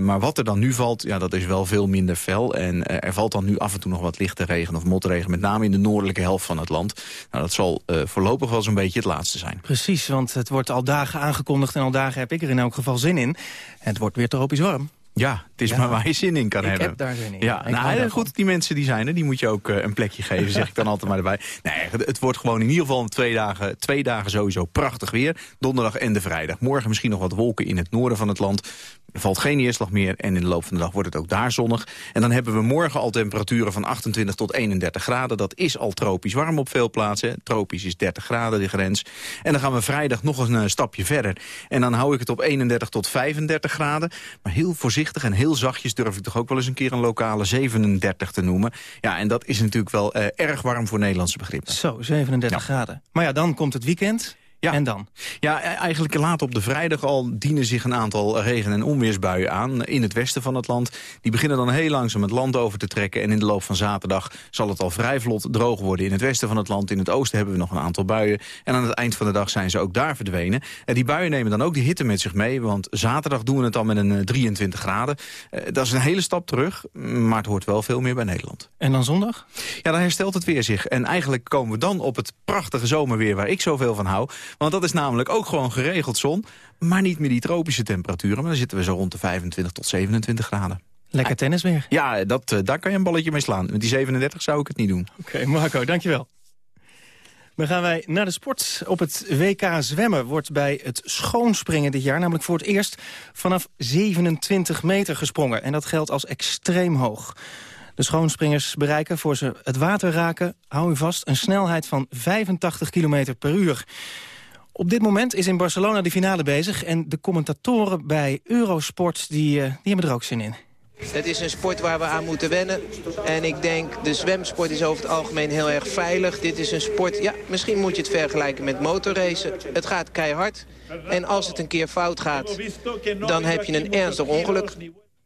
[SPEAKER 37] Maar wat er dan nu valt, ja, dat is wel veel minder fel. En er valt dan nu af en toe nog wat lichte regen of motregen. Met name in de noordelijke helft van het land. Nou, dat zal eh, voorlopig wel zo'n beetje het laatste zijn.
[SPEAKER 15] Precies, want het wordt al dagen aangekondigd... en al dagen heb ik er in elk geval zin in. Het wordt weer tropisch warm.
[SPEAKER 37] Ja, het is
[SPEAKER 15] Ja.
[SPEAKER 37] maar waar je zin in kan
[SPEAKER 15] Ik
[SPEAKER 37] hebben.
[SPEAKER 15] heb daar zin in.
[SPEAKER 37] Ja,
[SPEAKER 15] Ik
[SPEAKER 37] nou, goed, die mensen die zijn er, die moet je ook eh, een plekje geven, zeg ik dan altijd maar erbij. [LAUGHS] Nee, het, het wordt gewoon in ieder geval twee dagen, twee dagen sowieso prachtig weer. Donderdag en de vrijdag. Morgen misschien nog wat wolken in het noorden van het land. Er valt geen neerslag meer en in de loop van de dag wordt het ook daar zonnig. En dan hebben we morgen al temperaturen van 28 tot 31 graden. Dat is al tropisch warm op veel plaatsen. Tropisch is 30 graden de grens. En dan gaan we vrijdag nog een eh, stapje verder. En dan hou ik het op 31 tot 35 graden. Maar heel voorzichtig en heel zachtjes durf ik toch ook wel eens een keer een lokale 37 te noemen. Ja, en dat is natuurlijk wel eh, erg warm voor Nederlandse begrippen.
[SPEAKER 15] Zo, 37 graden. Maar ja, dan komt het weekend.
[SPEAKER 37] Ja.
[SPEAKER 15] En dan?
[SPEAKER 37] Ja, e- eigenlijk laat op de vrijdag al dienen zich een aantal regen- en onweersbuien aan in het westen van het land. Die beginnen dan heel langzaam het land over te trekken. En in de loop van zaterdag zal het al vrij vlot droog worden in het westen van het land. In het oosten hebben we nog een aantal buien. En aan het eind van de dag zijn ze ook daar verdwenen. En die buien nemen dan ook de hitte met zich mee. Want zaterdag doen we het al met een eh, 23 graden. Eh, dat is een hele stap terug, maar het hoort wel veel meer bij Nederland.
[SPEAKER 15] En dan zondag?
[SPEAKER 37] Ja, dan herstelt het weer zich. En eigenlijk komen we dan op het prachtige zomerweer waar ik zoveel van hou. Want dat is namelijk ook gewoon geregeld zon. Maar niet meer die tropische temperaturen. Maar dan zitten we zo rond de 25 tot 27 graden.
[SPEAKER 15] Lekker tennis weer.
[SPEAKER 37] Ja, dat, eh, daar kan je een balletje mee slaan. Met die 37 zou ik het niet doen.
[SPEAKER 15] Oké, Marco, dankjewel. Dan gaan wij naar de sport. Op het WK zwemmen wordt bij het schoonspringen dit jaar... namelijk voor het eerst vanaf 27 meter gesprongen. En dat geldt als extreem hoog. De schoonspringers bereiken voor ze het water raken, hou u vast, een snelheid van 85 km per uur. Op dit moment is in Barcelona de finale bezig en de commentatoren bij Eurosport die, die hebben er ook zin in.
[SPEAKER 20] Het is een sport waar we aan moeten wennen. En ik denk, de zwemsport is over het algemeen heel erg veilig. Dit is een sport, ja, misschien moet je het vergelijken met motorracen. Het gaat keihard. En als het een keer fout gaat, dan heb je een ernstig ongeluk.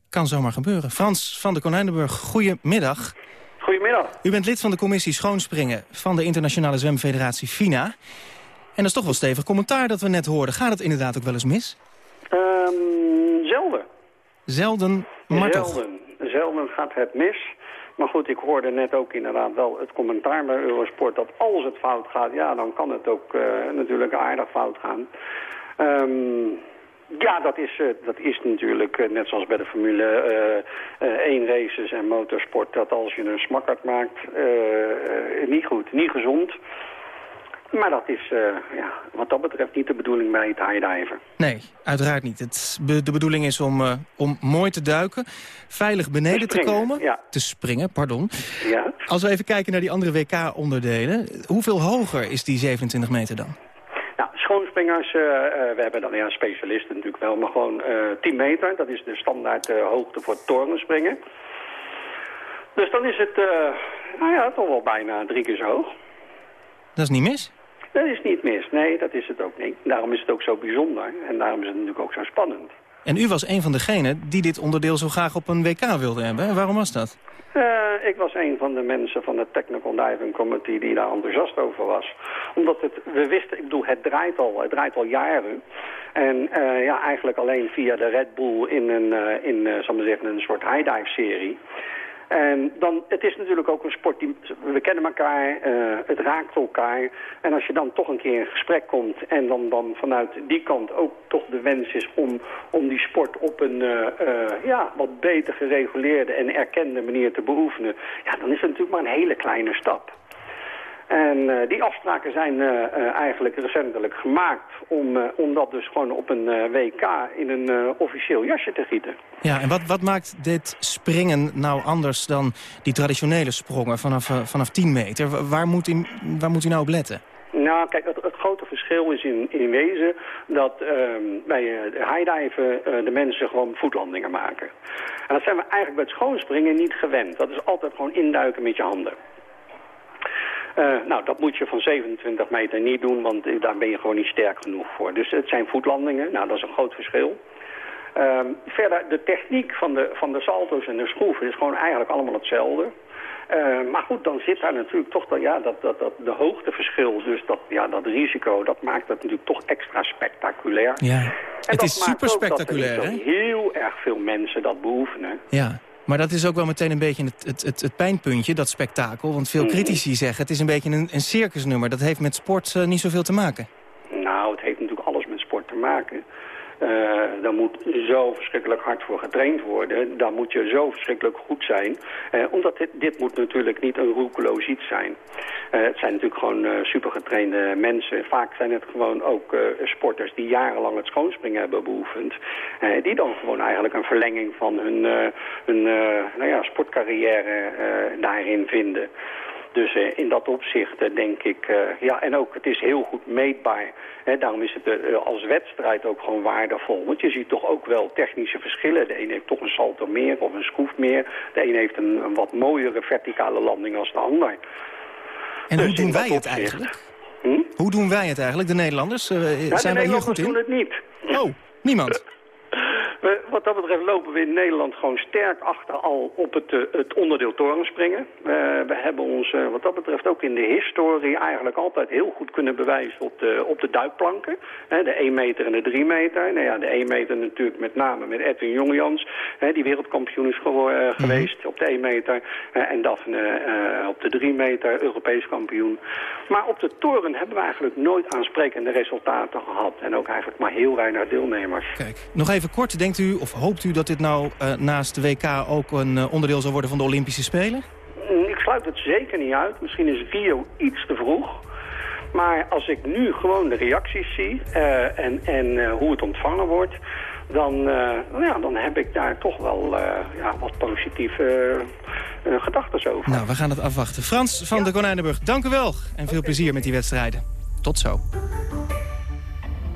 [SPEAKER 15] Kan zomaar gebeuren. Frans van de Konijnenburg, goedemiddag.
[SPEAKER 38] Goedemiddag.
[SPEAKER 15] U bent lid van de commissie Schoonspringen van de Internationale Zwemfederatie FINA. En dat is toch wel stevig commentaar dat we net hoorden. Gaat het inderdaad ook wel eens mis?
[SPEAKER 38] Um, zelden.
[SPEAKER 15] Zelden, maar
[SPEAKER 38] zelden.
[SPEAKER 15] toch?
[SPEAKER 38] Zelden gaat het mis. Maar goed, ik hoorde net ook inderdaad wel het commentaar bij Eurosport... dat als het fout gaat, ja, dan kan het ook uh, natuurlijk aardig fout gaan. Um, ja, dat is, uh, dat is natuurlijk uh, net zoals bij de Formule 1 races en motorsport... dat als je een smakkerd maakt, niet goed, niet gezond... Maar dat is uh, ja, wat dat betreft niet de bedoeling bij het highdiven.
[SPEAKER 15] Nee, uiteraard niet. Het, de bedoeling is om, uh, om mooi te duiken, veilig beneden te,
[SPEAKER 38] springen,
[SPEAKER 15] komen.
[SPEAKER 38] Ja.
[SPEAKER 15] Te springen, pardon.
[SPEAKER 38] Ja.
[SPEAKER 15] Als we even kijken naar die andere WK-onderdelen. Hoeveel hoger is die 27 meter dan?
[SPEAKER 38] Nou, schoonspringers, uh, we hebben dan ja, specialisten natuurlijk wel, maar gewoon 10 meter. Dat is de standaard hoogte voor torenspringen. Dus dan is het, nou ja, toch wel bijna drie keer zo hoog.
[SPEAKER 15] Dat is niet mis?
[SPEAKER 38] Dat is niet mis, nee, dat is het ook niet. Daarom is het ook zo bijzonder en daarom is het natuurlijk ook zo spannend.
[SPEAKER 15] En u was een van degenen die dit onderdeel zo graag op een WK wilde hebben. Waarom was dat?
[SPEAKER 38] Uh, ik was een van de mensen van de Technical Diving Committee die daar enthousiast over was. Omdat het, we wisten, ik bedoel, het draait al, het draait al jaren. En uh, ja, eigenlijk alleen via de Red Bull in een, uh, in, zal maar zeggen, een soort high dive serie. En dan, het is natuurlijk ook een sport, die, we kennen elkaar, uh, het raakt elkaar. En als je dan toch een keer in gesprek komt en dan, dan vanuit die kant ook toch de wens is om, om die sport op een uh, uh, ja, wat beter gereguleerde en erkende manier te beoefenen. Ja, dan is het natuurlijk maar een hele kleine stap. En die afspraken zijn eigenlijk recentelijk gemaakt om, om dat dus gewoon op een WK in een officieel jasje te gieten.
[SPEAKER 15] Ja, en wat, wat maakt dit springen nou anders dan die traditionele sprongen vanaf, vanaf 10 meter? Waar moet, u, waar moet u nou op letten?
[SPEAKER 38] Nou, kijk, het, het, grote verschil is in, in wezen dat uh, bij uh, highdiven uh, de mensen gewoon voetlandingen maken. En dat zijn we eigenlijk bij het schoonspringen niet gewend. Dat is altijd gewoon induiken met je handen. Uh, nou, dat moet je van 27 meter niet doen, want daar ben je gewoon niet sterk genoeg voor. Dus het zijn voetlandingen, nou dat is een groot verschil. Uh, verder, de techniek van de, van de salto's en de schroeven is gewoon eigenlijk allemaal hetzelfde. Uh, maar goed, dan zit daar natuurlijk toch dat, ja, dat, dat, dat de hoogteverschil, dus dat, ja, dat risico, dat maakt het natuurlijk toch extra spectaculair.
[SPEAKER 15] Ja,
[SPEAKER 38] en
[SPEAKER 15] het is super spectaculair,
[SPEAKER 38] hè?
[SPEAKER 15] hè?
[SPEAKER 38] heel erg veel mensen dat beoefenen.
[SPEAKER 15] Ja. Maar dat is ook wel meteen een beetje het, het, het, pijnpuntje, dat spektakel. Want veel critici zeggen, het is een beetje een, een circusnummer. Dat heeft met sport uh, niet zoveel te maken.
[SPEAKER 38] Nou, het heeft natuurlijk alles met sport te maken. Uh, daar moet zo verschrikkelijk hard voor getraind worden. Daar moet je zo verschrikkelijk goed zijn. Uh, omdat dit, dit moet natuurlijk niet een roekeloos iets zijn. Uh, het zijn natuurlijk gewoon supergetrainde mensen. Vaak zijn het gewoon ook sporters die jarenlang het schoonspringen hebben beoefend. die dan gewoon eigenlijk een verlenging van hun, hun nou ja, sportcarrière daarin vinden. Dus uh, in dat opzicht uh, denk ik, uh, ja, en ook het is heel goed meetbaar. Hè, daarom is het als wedstrijd ook gewoon waardevol. Want je ziet toch ook wel technische verschillen. De een heeft toch een salto meer of een schroef meer. De een heeft een, een wat mooiere verticale landing als de ander.
[SPEAKER 15] En dus hoe doen wij het eigenlijk?
[SPEAKER 38] Hm?
[SPEAKER 15] Hoe doen wij het eigenlijk, de Nederlanders?
[SPEAKER 38] ja,
[SPEAKER 15] zijn
[SPEAKER 38] de
[SPEAKER 15] wij hier goed in?
[SPEAKER 38] doen het niet.
[SPEAKER 15] Oh, niemand?
[SPEAKER 38] We, wat dat betreft lopen we in Nederland gewoon sterk achter al op het, uh, het onderdeel torenspringen. Uh, we hebben ons uh, wat dat betreft ook in de historie eigenlijk altijd heel goed kunnen bewijzen op de, op de duikplanken. De 1 meter en de 3 meter. Nou ja, de 1 meter natuurlijk met name met Edwin Jongjans, die wereldkampioen is -hmm. geweest op de 1 meter. en Daphne op de 3 meter, Europees kampioen. Maar op de toren hebben we eigenlijk nooit aansprekende resultaten gehad. En ook eigenlijk maar heel weinig deelnemers.
[SPEAKER 15] Kijk, nog even kort, denkt u of hoopt u dat dit nou uh, naast de WK ook een uh, onderdeel zal worden van de Olympische Spelen?
[SPEAKER 38] Ik sluit het zeker niet uit. Misschien is Rio iets te vroeg. Maar als ik nu gewoon de reacties zie uh, en, en hoe het ontvangen wordt... Dan, nou ja, dan heb ik daar toch wel ja, wat positieve gedachten over.
[SPEAKER 15] Nou, we gaan het afwachten. Frans van de Konijnenburg, dank u wel. En veel plezier met die wedstrijden. Tot zo.